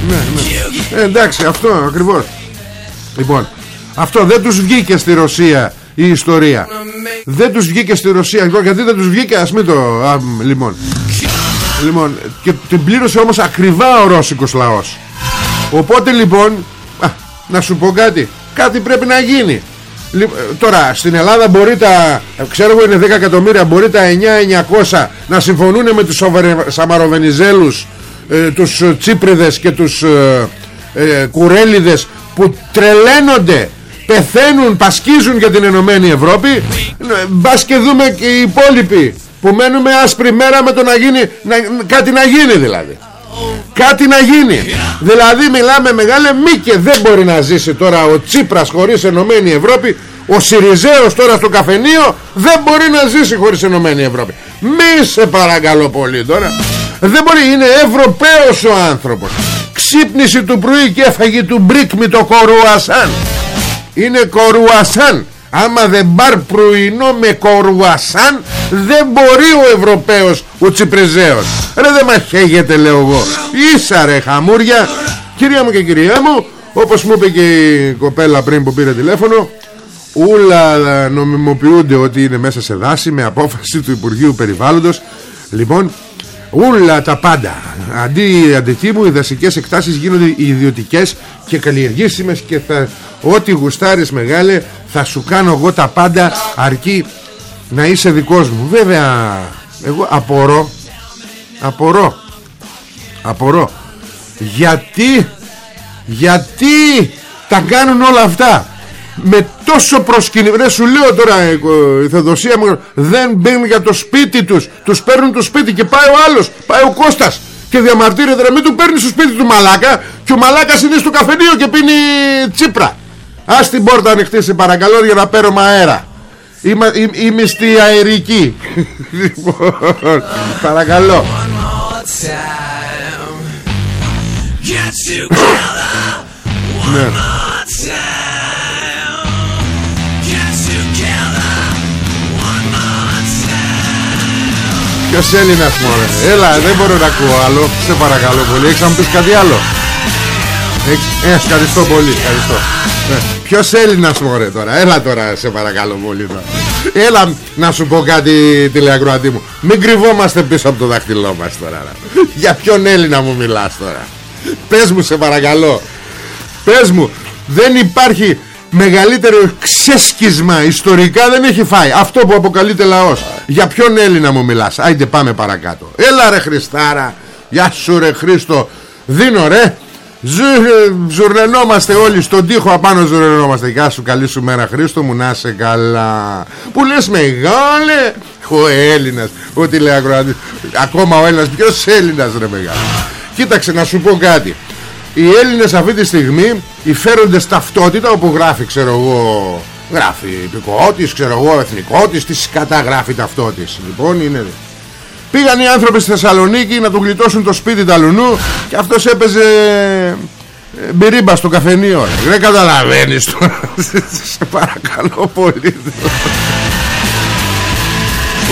ναι, ναι, ναι. εντάξει, αυτό ακριβώς. Λοιπόν, αυτό δεν τους βγήκε στη Ρωσία η ιστορία. Δεν τους βγήκε στη Ρωσία. Λοιπόν, γιατί δεν τους βγήκε, ας μην το... Α, λοιπόν. Λοιπόν, και την πλήρωσε όμως ακριβά ο Ρώσικος λαός. Οπότε λοιπόν, α, να σου πω κάτι, κάτι πρέπει να γίνει. Τώρα στην Ελλάδα μπορεί τα Ξέρω εγώ είναι 10 εκατομμύρια Μπορεί τα 9-900 να συμφωνούν με τους Σαμαροβενιζέλους ε, Τους Τσίπριδες και τους ε, ε, Κουρέλιδες Που τρελαίνονται Πεθαίνουν, πασκίζουν για την Ενωμένη Ευρώπη. Μπας και δούμε και οι υπόλοιποι Που μένουμε άσπρη μέρα με το να γίνει να, Κάτι να γίνει δηλαδή Κάτι να γίνει. Δηλαδή μιλάμε μεγάλε μη και δεν μπορεί να ζήσει τώρα ο Τσίπρας χωρίς Ενωμένη Ευρώπη Ο Σιριζέος τώρα στο καφενείο Δεν μπορεί να ζήσει χωρίς Ενωμένη Ευρώπη. Μη σε παρακαλώ πολύ τώρα. Δεν μπορεί είναι Ευρωπαίος ο άνθρωπος. Ξύπνηση του πρωί και έφαγε του μπρίκ με το κορουασάν. Είναι κορουασάν. Άμα δεν πάρ πρωινό με κορουασάν Δεν μπορεί ο Ευρωπαίος Ο Τσιπρεζέος. Ρε δεν μαχαίγεται λέω εγώ. Ίσα ρε χαμούρια. Κυρία μου και κυρία μου Όπως μου είπε και η κοπέλα πριν που πήρε τηλέφωνο Ούλα νομιμοποιούνται ότι είναι μέσα σε δάση Με απόφαση του Υπουργείου Περιβάλλοντος. Λοιπόν Ούλα τα πάντα. Αντί αντικείμου οι δασικές εκτάσεις γίνονται ιδιωτικές και καλλιεργήσιμες και θα, ό,τι γουστάρεις μεγάλε θα σου κάνω εγώ τα πάντα αρκεί να είσαι δικός μου. Βέβαια εγώ απορώ απορώ απορώ. Γιατί γιατί τα κάνουν όλα αυτά; Με τόσο προσκυνημένο σου λέω τώρα ε, η Θεοδοσία μου δεν μπαίνουν για το σπίτι τους. Τους παίρνουν το σπίτι και πάει ο άλλος πάει ο Κώστας. Και διαμαρτύρεται να μην του παίρνεις στο σπίτι του μαλάκα. Και ο μαλάκας είναι στο καφενείο και πίνει τσίπρα. Ας την πόρτα ανοιχτή σε παρακαλώ για να παίρνω αέρα Είμαι, είμαι στη αερική. Λοιπόν, παρακαλώ. Ναι. Ποιος Έλληνας μωρέ; Έλα δεν μπορώ να ακούω άλλο. Σε παρακαλώ πολύ. Έχεις να μου πεις κάτι άλλο; Ε, ευχαριστώ πολύ. Ευχαριστώ. Ε, Ποιος Έλληνας μωρέ τώρα. Έλα τώρα σε παρακαλώ πολύ τώρα. Έλα να σου πω κάτι τηλεακροατή μου. Μην κρυβόμαστε πίσω από το δάχτυλό μας τώρα Για ποιον Έλληνα μου μιλάς τώρα; Πες μου σε παρακαλώ. Πες μου Δεν υπάρχει μεγαλύτερο ξέσκισμα ιστορικά δεν έχει φάει. Αυτό που αποκαλείται λαός. Για ποιον Έλληνα μου μιλάς; Άιντε πάμε παρακάτω. Έλα ρε Χριστάρα. Γεια σου ρε Χρήστο. Δίνω ρε Ζουρνενόμαστε όλοι στον τοίχο απάνω ζουρνενόμαστε. Γεια σου καλή σου μέρα Χρήστο μου να σε καλά. Που λες μεγάλε Ο Έλληνας Ό,τι λέει ακροατής. Ακόμα ο Έλληνας Ποιος Έλληνας ρε μεγάλε. Κοίταξε να σου πω κάτι. Οι Έλληνες αυτή τη στιγμή Υφέρονται ταυτότητα όπου γράφει ξέρω εγώ Γράφει υπηκότης ξέρω εγώ εθνικότης Τις καταγράφει ταυτότης Λοιπόν είναι Πήγαν οι άνθρωποι στη Θεσσαλονίκη να του γλιτώσουν το σπίτι ταλουνού και αυτός έπαιζε ε, μπυρίμπα στο καφενείο. Δεν καταλαβαίνεις τώρα. Σε παρακαλώ πολύ.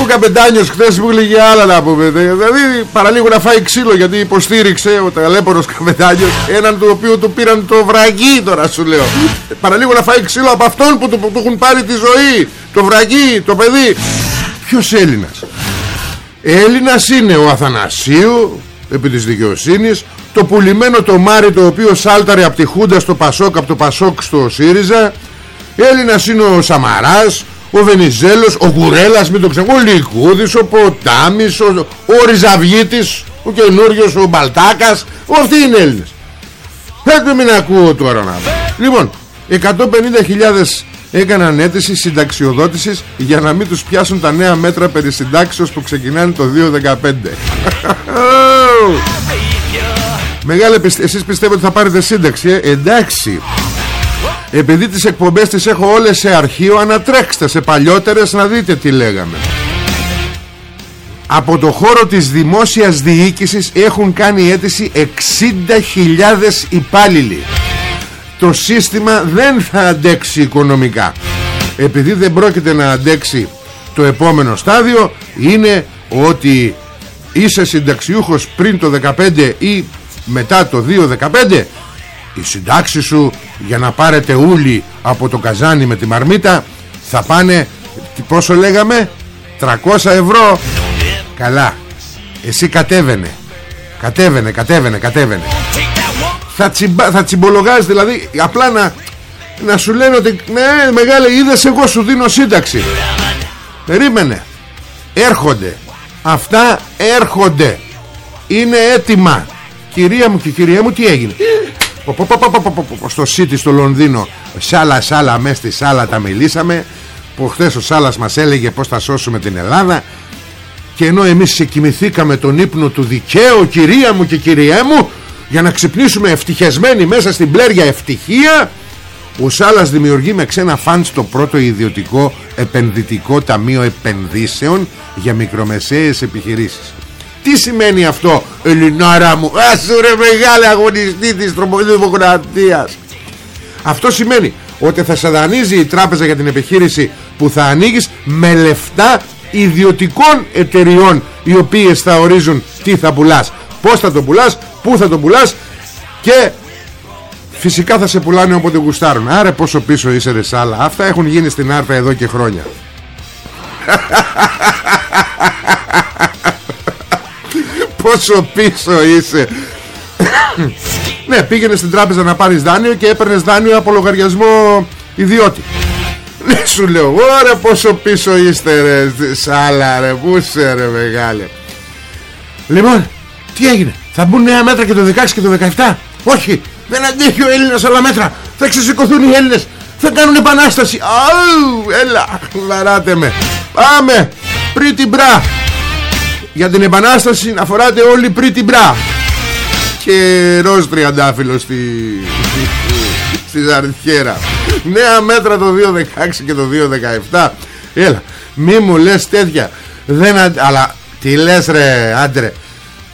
Ο καπετάνιος χθες μου έλεγε άλλα να πούμε Δηλαδή παραλίγο να φάει ξύλο Γιατί υποστήριξε ο ταλέπορος καπετάνιος Έναν του οποίου του πήραν το βραγί τώρα σου λέω Παραλίγο να φάει ξύλο από αυτόν που του, που του έχουν πάρει τη ζωή Το βραγί, το παιδί Ποιος Έλληνας; Έλληνας είναι ο Αθανασίου επί της δικαιοσύνης το πουλημένο το Μάρι το οποίο σάλταρε από τη Χούντα στο Πασόκ από το Πασόκ στο ΣΥΡΙΖΑ. Έλληνας είναι ο Σαμαράς ο Βενιζέλος, ο Γουρέλας μην το ξέρω, ο Λικούδης, ο Ποτάμις ο, ο Ριζαβγίτης ο καινούριος, ο Μπαλτάκας. Αυτοί είναι Έλληνες. Δεν μην ακούω τώρα να Λοιπόν, 150.000 έκαναν αίτηση συνταξιοδότησης για να μην τους πιάσουν τα νέα μέτρα περί συντάξεως που ξεκινάνε το 2015 *laughs* Μεγάλε εσείς πιστεύετε ότι θα πάρετε σύνταξη ε; εντάξει. Επειδή τις εκπομπές τις έχω όλες σε αρχείο ανατρέξτε σε παλιότερες να δείτε τι λέγαμε. Από το χώρο της δημόσιας διοίκησης έχουν κάνει αίτηση 60.000 υπάλληλοι το σύστημα δεν θα αντέξει οικονομικά. Επειδή δεν πρόκειται να αντέξει το επόμενο στάδιο είναι ότι είσαι συνταξιούχος πριν το 15 ή μετά το 2-15 η συντάξη σου για να πάρετε ούλη από το καζάνι με τη μαρμίτα θα πάνε πόσο λέγαμε 300 ευρώ. Καλά. Εσύ κατέβαινε. Κατέβαινε κατέβαινε κατέβαινε θα, τσιμπα, θα τσιμπολογάς δηλαδή απλά να, να σου λένε ότι ναι μεγάλε είδες εγώ σου δίνω σύνταξη περίμενε. Έρχονται. Αυτά έρχονται. Είναι έτοιμα. Κυρία μου και κυρία μου τι έγινε; Στο City στο Λονδίνο. Σάλα σάλα μέσα στη σάλα τα μιλήσαμε. Που χθες ο Σάλας μας έλεγε πως θα σώσουμε την Ελλάδα. Και ενώ εμείς κοιμηθήκαμε τον ύπνο του δικαίου κυρία μου και κυρία μου για να ξυπνήσουμε ευτυχισμένοι μέσα στην πλέρια ευτυχία ο Σάλας δημιουργεί με ξένα φαντ το πρώτο ιδιωτικό επενδυτικό ταμείο επενδύσεων για μικρομεσαίες επιχειρήσεις. Τι σημαίνει αυτό Ελληνάρα μου; Άσου ρε μεγάλη αγωνιστή της δημοκρατίας Αυτό σημαίνει ότι θα σε δανείζει η τράπεζα για την επιχείρηση που θα ανοίγεις με λεφτά ιδιωτικών εταιριών οι οποίες θα ορίζουν τι θα πουλάς Πώς θα το πουλάς, πού θα το πουλάς και φυσικά θα σε πουλάνε όποτε γουστάρουν. Άρα πόσο πίσω είσαι ρε Σάλα. Αυτά έχουν γίνει στην Άρτα εδώ και χρόνια. *laughs* Πόσο πίσω είσαι. Ναι πήγαινε στην τράπεζα να πάρεις δάνειο Και έπαιρνες δάνειο από λογαριασμό ιδιώτη. Ναι σου λέω Ωραία πόσο πίσω είστε ρε Σάλα ρε Πού είσαι ρε μεγάλε Λοιπόν τι έγινε; Θα μπουν νέα μέτρα και το 16 και το 17 Όχι. Δεν αντέχει ο Έλληνας άλλα μέτρα. Θα ξεσηκωθούν οι Έλληνες. Θα κάνουν επανάσταση. Αου έλα Λαράτε με. Πάμε. Πρίτι μπρά Για την επανάσταση να φοράτε όλοι πρίτι μπρά Και ροζ τριαντάφυλλο στη... Στη Ζαρδιέρα Νέα μέτρα το 2016 και το 2017 Έλα Μη μου λες τέτοια. Δεν, Αλλά τι λες ρε άντρε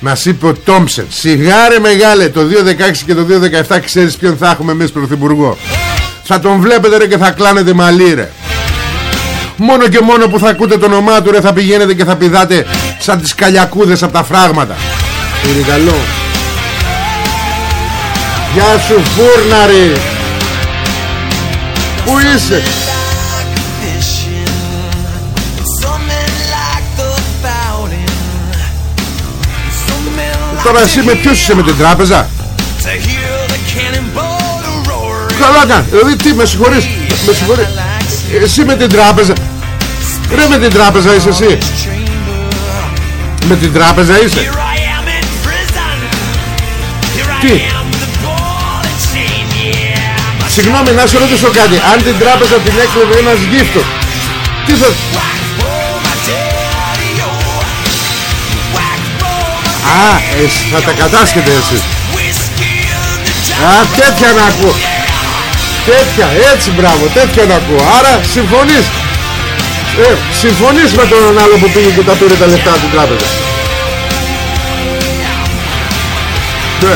μας είπε ο Τόμψεν Σιγάρε μεγάλε το 2016 και το 2017 Ξέρεις ποιον θα έχουμε εμείς πρωθυπουργό. Θα τον βλέπετε ρε και θα κλάνετε μαλλί ρε. Μόνο και μόνο που θα ακούτε το όνομά του ρε Θα πηγαίνετε και θα πηδάτε Σαν τις καλιακούδες από τα φράγματα Είναι καλό. Γεια σου φούρναρη. Πού είσαι; Τώρα εσύ με ποιος είσαι με την τράπεζα; Καλά κάνει Δηλαδή τι με συγχωρείς Με συγχωρείς. Εσύ με την τράπεζα Ρε με την τράπεζα είσαι εσύ. Με την τράπεζα είσαι. Τι; Συγγνώμη να σε ρωτήσω κάτι. Αν την τράπεζα την έκλεβε ένας γύφτος Τι θα Α, εσύ, θα τα κατάσχετε εσείς. Α, τέτοια να ακούω. Τέτοια, έτσι μπράβο, τέτοια να ακούω. Άρα συμφωνείς. Ε, Συμφωνείς με τον άλλο που πήγε και τα πήρε τα λεφτά του τράπεζας. Ναι.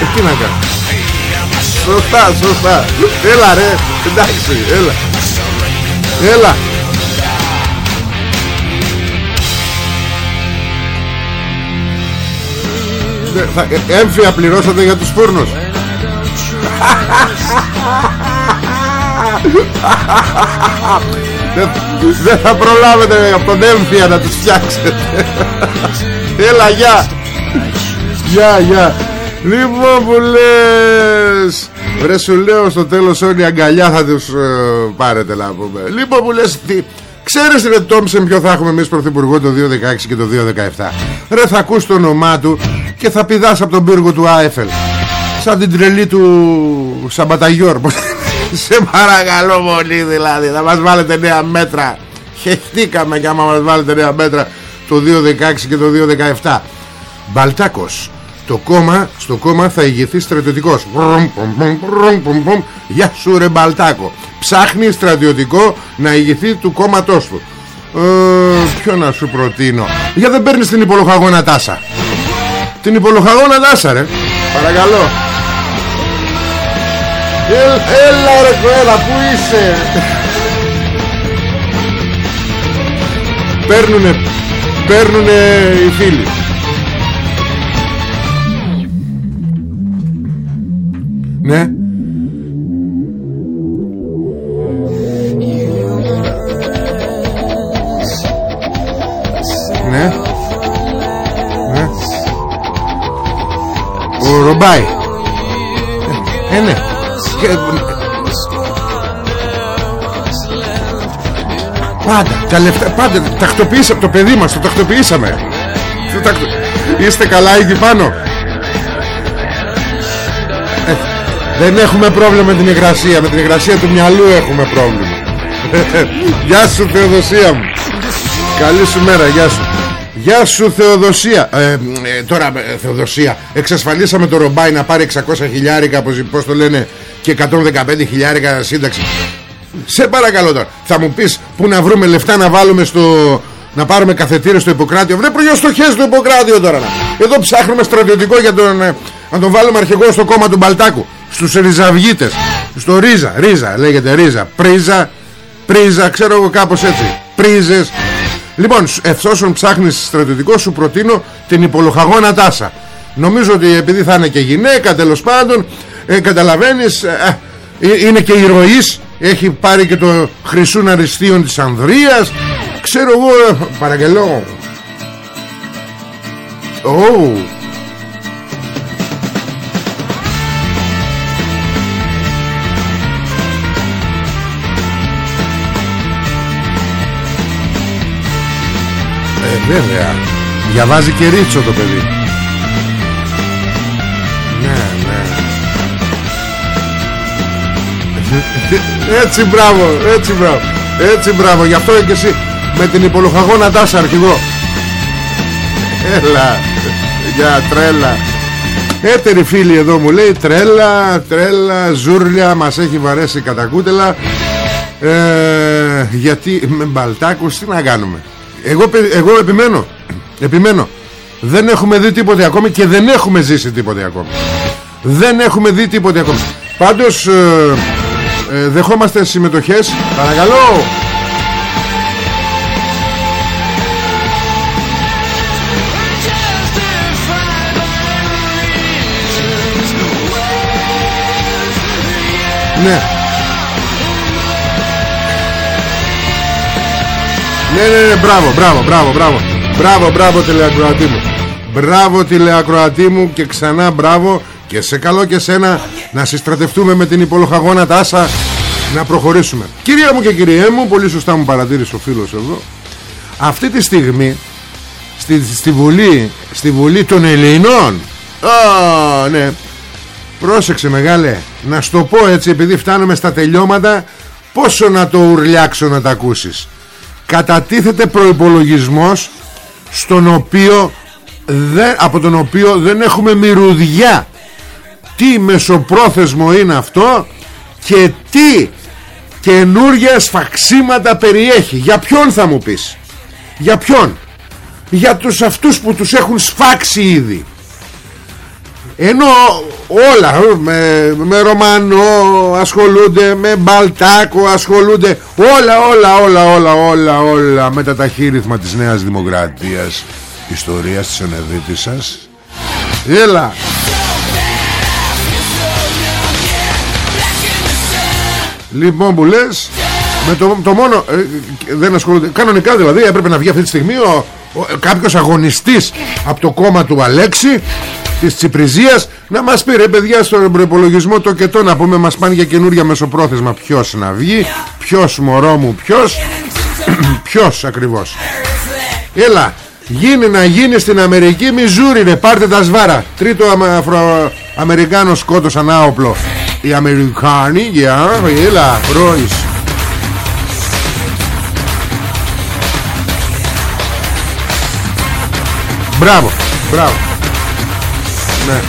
Ε, Τι να κάνω Σωστά, σωστά. Έλα ρε, εντάξει, έλα. Έλα. Ε, Έμφυα πληρώσατε για τους φούρνους. Δεν θα προλάβετε από τον έμφυα να τους φτιάξετε. Έλα γεια. Γεια γεια. Λοιπόν που λες Βρε σου λέω στο τέλος όλοι η αγκαλιά θα τους ε, πάρετε να πούμε. Λοιπόν που λες τι, Ξέρεις ρε Τόμψεν ποιο θα έχουμε εμείς πρωθυπουργό το 2016 και το 2017 Ρε θα ακούς το όνομά του Και θα πηδάς από τον πύργο του Άεφελ Σαν την τρελή του Σαμπαταγιόρ Σε παρακαλώ πολύ δηλαδή Θα μας βάλετε νέα μέτρα. Χεχτήκαμε και άμα μας βάλετε νέα μέτρα Το 2016 και το 2017 Μπαλτάκος το κόμμα, στο κόμμα θα ηγηθεί στρατιωτικός. Γεια σου ρε Μπαλτάκο. Ψάχνει στρατιωτικό να ηγηθεί του κόμματός του. Ε, Ποιο να σου προτείνω. Για δεν παίρνεις την υπολογαγόνα τάσα. Την υπολογαγόνα τάσα ρε. Παρακαλώ. Έλα ρε κοέλα που είσαι; Παίρνουνε Παίρνουνε οι φίλοι Ναι. Ναι. Ναι. Ο Ρομπάι Ε, ναι. Πάντα, τα λεφτά, πάντα, τακτοποιήσαμε το παιδί μας, το τακτοποιήσαμε. Είστε καλά εκεί πάνω. Δεν έχουμε πρόβλημα με την υγρασία. Με την υγρασία του μυαλού έχουμε πρόβλημα. *laughs* Γεια σου Θεοδοσία μου. Καλή σου μέρα Γεια σου. Γεια σου Θεοδοσία. Ε, ε, Τώρα ε, Θεοδοσία Εξασφαλίσαμε το ρομπάι να πάρει 600 χιλιάρικα Πώς το λένε Και 115 χιλιάρικα σύνταξη. Σε παρακαλώ τώρα Θα μου πεις που να βρούμε λεφτά να βάλουμε στο να πάρουμε καθετήρες στο Ιπποκράτιο. Δεν προϊόν στο χέρι του Ιπποκράτιο τώρα Εδώ ψάχνουμε στρατιωτικό για τον, ε, να τον βάλουμε αρχηγό στο κόμμα του Μπαλτάκου στους ριζαυγίτες στο ρίζα, ρίζα. Λέγεται ρίζα. Πρίζα, πρίζα. Ξέρω εγώ κάπως έτσι. Πρίζες. Λοιπόν εφόσον ψάχνεις στρατιωτικό σου προτείνω την υπολοχαγόνα τάσα. Νομίζω ότι επειδή θα είναι και γυναίκα τέλος πάντων ε, καταλαβαίνεις ε, ε, είναι και ηρωής. Έχει πάρει και το χρυσούν αριστείων της Ανδρείας ξέρω εγώ ε, παραγγελώ. Oh, βέβαια. Διαβάζει και ρίτσο το παιδί. Ναι ναι. Έτσι μπράβο Έτσι μπράβο Έτσι μπράβο. Γι' αυτό και εσύ Με την υπολογαγόνα τάσα αρχηγό. Έλα Για τρέλα. Έτερη φίλη εδώ μου λέει Τρέλα, τρέλα, ζούρλια Μας έχει βαρέσει κατά κούτελα ε, Γιατί με μπαλτάκους τι να κάνουμε εγώ, εγώ επιμένω, επιμένω. Δεν έχουμε δει τίποτε ακόμη και δεν έχουμε ζήσει τίποτε ακόμη. Δεν έχουμε δει τίποτε ακόμη. Πάντως ε, ε, δεχόμαστε συμμετοχές. Παρακαλώ. Ναι. Ναι ναι ναι μπράβο μπράβο μπράβο μπράβο. Μπράβο μπράβο τηλεακροατή μου. Μπράβο τηλεακροατή μου και ξανά μπράβο και σε καλό και σένα να συστρατευτούμε με την υπολογαγόνα τάσα να προχωρήσουμε. Κυρία μου και κυριέ μου πολύ σωστά μου παρατήρησε ο φίλος εδώ. Αυτή τη στιγμή στη, στη, Βουλή στη Βουλή των Ελλήνων. Α, ναι. Πρόσεξε μεγάλε Να στο πω έτσι επειδή φτάνουμε στα τελειώματα Πόσο να το ουρλιάξω να τα ακούσεις Κατατίθεται προϋπολογισμός Στον οποίο δεν, Από τον οποίο δεν έχουμε μυρουδιά. Τι μεσοπρόθεσμο είναι αυτό Και τι καινούργια σφαξίματα περιέχει. Για ποιον θα μου πεις; Για ποιον; Για τους αυτούς που τους έχουν σφάξει ήδη ενώ όλα με, με Ρωμανό ασχολούνται με Μπαλτάκο ασχολούνται όλα όλα όλα όλα όλα όλα με τα ταχύρυθμα της Νέας Δημοκρατίας. Ιστορίας της Ενεδίτης σας. Έλα. Λοιπόν που λες με το, το μόνο ε, δεν ασχολούνται. Κανονικά δηλαδή έπρεπε να βγει αυτή τη στιγμή ο, ο, κάποιος αγωνιστής από το κόμμα του Αλέξη της Τσιπριζίας να μας πει ρε παιδιά στον προπολογισμό το και το να πούμε μας πάνε για καινούρια μεσοπρόθεσμα ποιος να βγει ποιος μωρό μου ποιος *clears throat* ποιος ακριβώς. Έλα γίνει να γίνει στην Αμερική Μιζούρι ρε πάρτε τα σβάρα. Τρίτο Αφροαμερικάνο σκότωσαν άοπλο οι Αμερικάνοι για έλα πρώης Μπράβο, μπράβο ναι.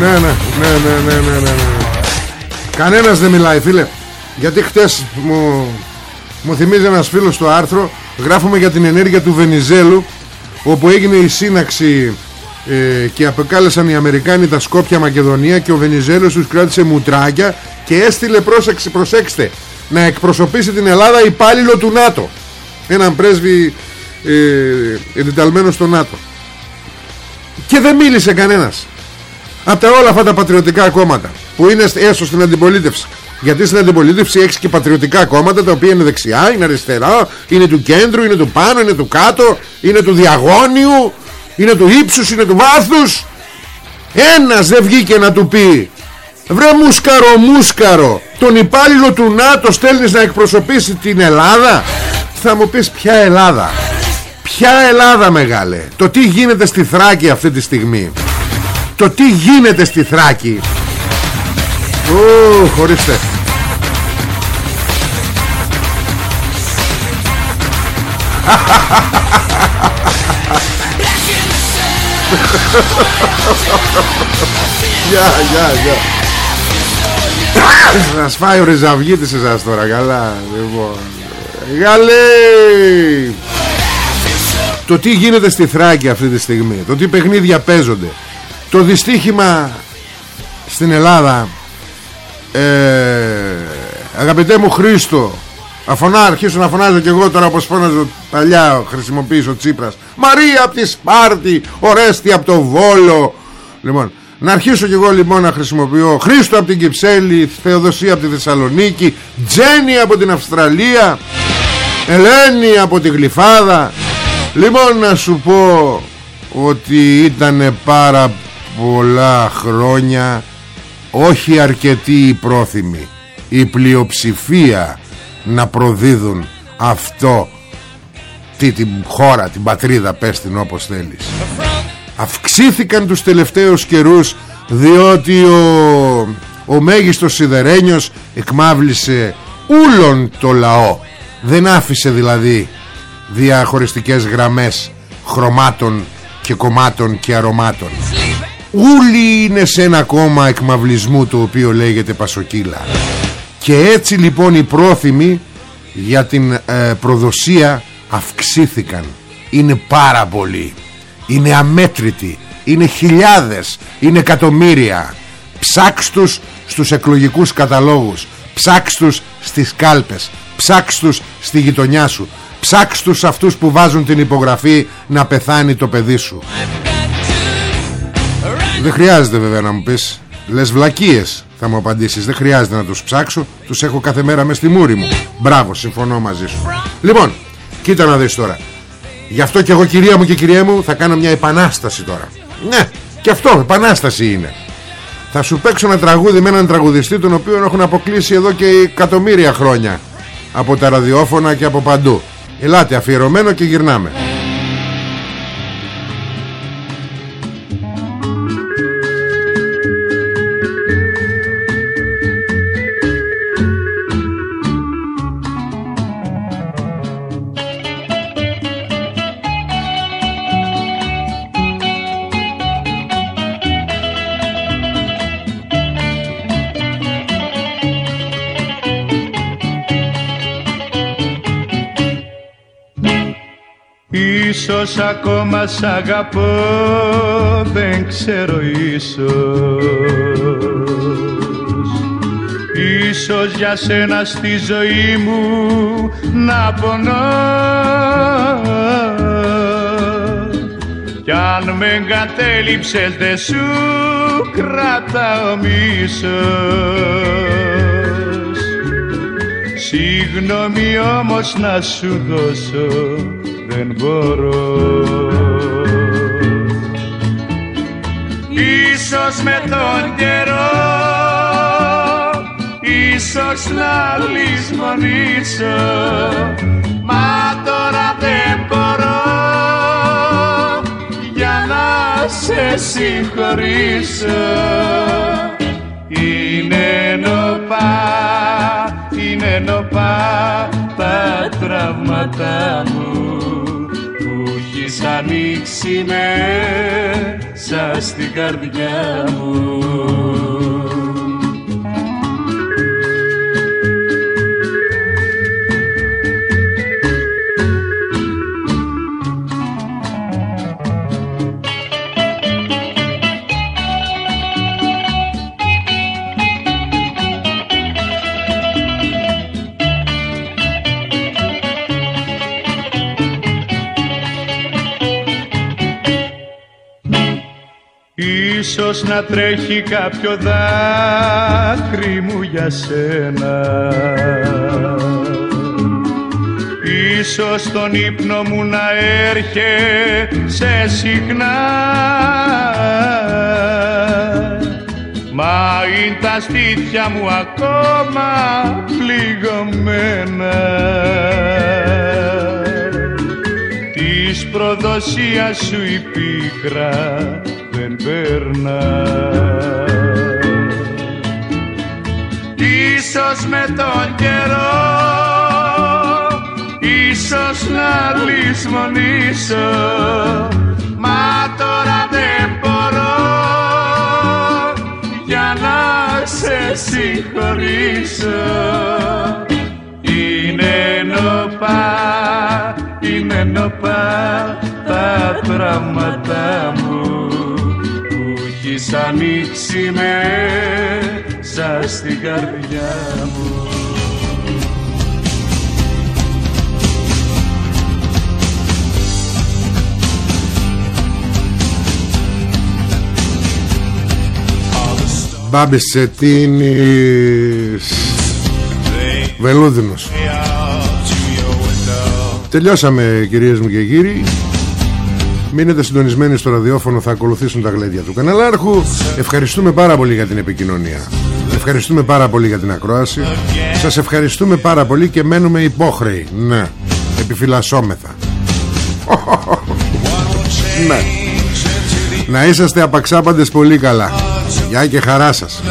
Ναι, ναι, ναι, ναι, ναι, ναι, ναι, Κανένας δεν μιλάει φίλε. Γιατί χτες μου, μου θυμίζει ένας φίλος το άρθρο Γράφουμε για την ενέργεια του Βενιζέλου Όπου έγινε η σύναξη ε, Και απεκάλεσαν οι Αμερικάνοι τα Σκόπια Μακεδονία Και ο Βενιζέλος τους κράτησε μουτράκια Και έστειλε πρόσεξε, προσέξτε Να εκπροσωπήσει την Ελλάδα υπάλληλο του ΝΑΤΟ Έναν πρέσβη ε, εντεταλμένος στο ΝΑΤΟ και δεν μίλησε κανένας. Από τα όλα αυτά τα πατριωτικά κόμματα που είναι έστω στην αντιπολίτευση. Γιατί στην αντιπολίτευση έχεις και πατριωτικά κόμματα τα οποία είναι δεξιά, είναι αριστερά είναι του κέντρου, είναι του πάνω, είναι του κάτω είναι του διαγώνιου είναι του ύψους, είναι του βάθους. Ένας δεν βγήκε να του πει βρε μουσκαρο μουσκαρο τον υπάλληλο του ΝΑΤΟ στέλνεις να εκπροσωπήσει την Ελλάδα θα μου πεις ποια Ελλάδα Ποια Ελλάδα μεγάλε; Το τι γίνεται στη Θράκη αυτή τη στιγμή; Το τι γίνεται στη Θράκη; Ω, χωρίστε. Γεια, γεια, γεια. Να σφάει ο Ριζαυγίτης εσάς τώρα Καλά Λοιπόν. Γαλέ το τι γίνεται στη Θράκη αυτή τη στιγμή το τι παιχνίδια παίζονται. Το δυστύχημα στην Ελλάδα ε, αγαπητέ μου Χρήστο αφωνά, αρχίσω να φωνάζω και εγώ τώρα όπως φώναζω παλιά χρησιμοποιήσω Τσίπρας. Μαρία από τη Σπάρτη Ορέστη από το Βόλο. Λοιπόν να αρχίσω και εγώ λοιπόν να χρησιμοποιώ Χρήστο από την Κυψέλη Θεοδοσία από τη Θεσσαλονίκη Τζένι από την Αυστραλία Ελένη από τη Γλυφάδα Λοιπόν να σου πω ότι ήταν πάρα πολλά χρόνια όχι αρκετοί οι πρόθυμοι η πλειοψηφία να προδίδουν αυτό τι, την χώρα, την πατρίδα πες την όπως θέλεις. Αυξήθηκαν τους τελευταίους καιρούς διότι ο, ο μέγιστος σιδερένιος εκμάβλησε ούλον το λαό. Δεν άφησε δηλαδή διαχωριστικές γραμμές χρωμάτων και κομμάτων και αρωμάτων. Ούλοι είναι σε ένα κόμμα εκμαυλισμού το οποίο λέγεται Πασοκύλα. Και έτσι λοιπόν οι πρόθυμοι για την ε, προδοσία αυξήθηκαν. Είναι πάρα πολλοί. Είναι αμέτρητοι. Είναι χιλιάδες. Είναι εκατομμύρια. Ψάξ τους στους εκλογικούς καταλόγους. Ψάξ τους στις κάλπες. Ψάξ τους στη γειτονιά σου Ψάξ τους αυτούς που βάζουν την υπογραφή να πεθάνει το παιδί σου. Δεν χρειάζεται βέβαια να μου πεις. Λες βλακίες θα μου απαντήσεις. Δεν χρειάζεται να τους ψάξω. Τους έχω κάθε μέρα μες στη μούρη μου. Μπράβο συμφωνώ μαζί σου. Λοιπόν κοίτα να δεις τώρα. Γι' αυτό και εγώ κυρία μου και κυρία μου Θα κάνω μια επανάσταση τώρα. Ναι και αυτό επανάσταση είναι. Θα σου παίξω ένα τραγούδι με έναν τραγουδιστή Τον οποίο έχουν αποκλείσει εδώ και εκατομμύρια χρόνια. Από τα ραδιόφωνα και από παντού Ελάτε αφιερωμένο και γυρνάμε Ίσως ακόμα σ' αγαπώ δεν ξέρω ίσως. Ίσως για σένα στη ζωή μου να πονώ. Κι αν με εγκατέλειψες δεν σου κρατάω μίσος. Συγγνώμη όμως να σου δώσω δεν μπορώ Ίσως με τον καιρό Ίσως να λησμονήσω Μα τώρα δεν μπορώ Για να σε συγχωρήσω. Είναι νοπά, είναι νοπά τα τραύματα μου έχεις ανοίξει μέσα στην καρδιά μου Ίσως να τρέχει κάποιο δάκρυ μου για σένα. Ίσως τον ύπνο μου να έρχεσαι συχνά. Μα είναι τα στήθια μου ακόμα πληγωμένα. Της προδοσίας σου η πίκρα δεν περνά Ίσως με τον καιρό Ίσως να λησμονήσω Μα τώρα δεν μπορώ Για να σε συγχωρήσω. Είναι νοπά, είναι νοπά τα πράγματα μου έχεις ανοίξει μέσα στην καρδιά μου. Μπάμπης Τσετίνης Βελούδινος. Τελειώσαμε κυρίες μου και κύριοι Μείνετε συντονισμένοι στο ραδιόφωνο Θα ακολουθήσουν τα γλέντια του καναλάρχου. Ευχαριστούμε πάρα πολύ για την επικοινωνία. Ευχαριστούμε πάρα πολύ για την ακρόαση. Σας ευχαριστούμε πάρα πολύ Και μένουμε υπόχρεοι. Ναι, επιφυλασσόμεθα. *laughs* Ναι. Να είσαστε απαξάπαντες πολύ καλά. Γεια και χαρά σας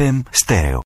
FM Stereo.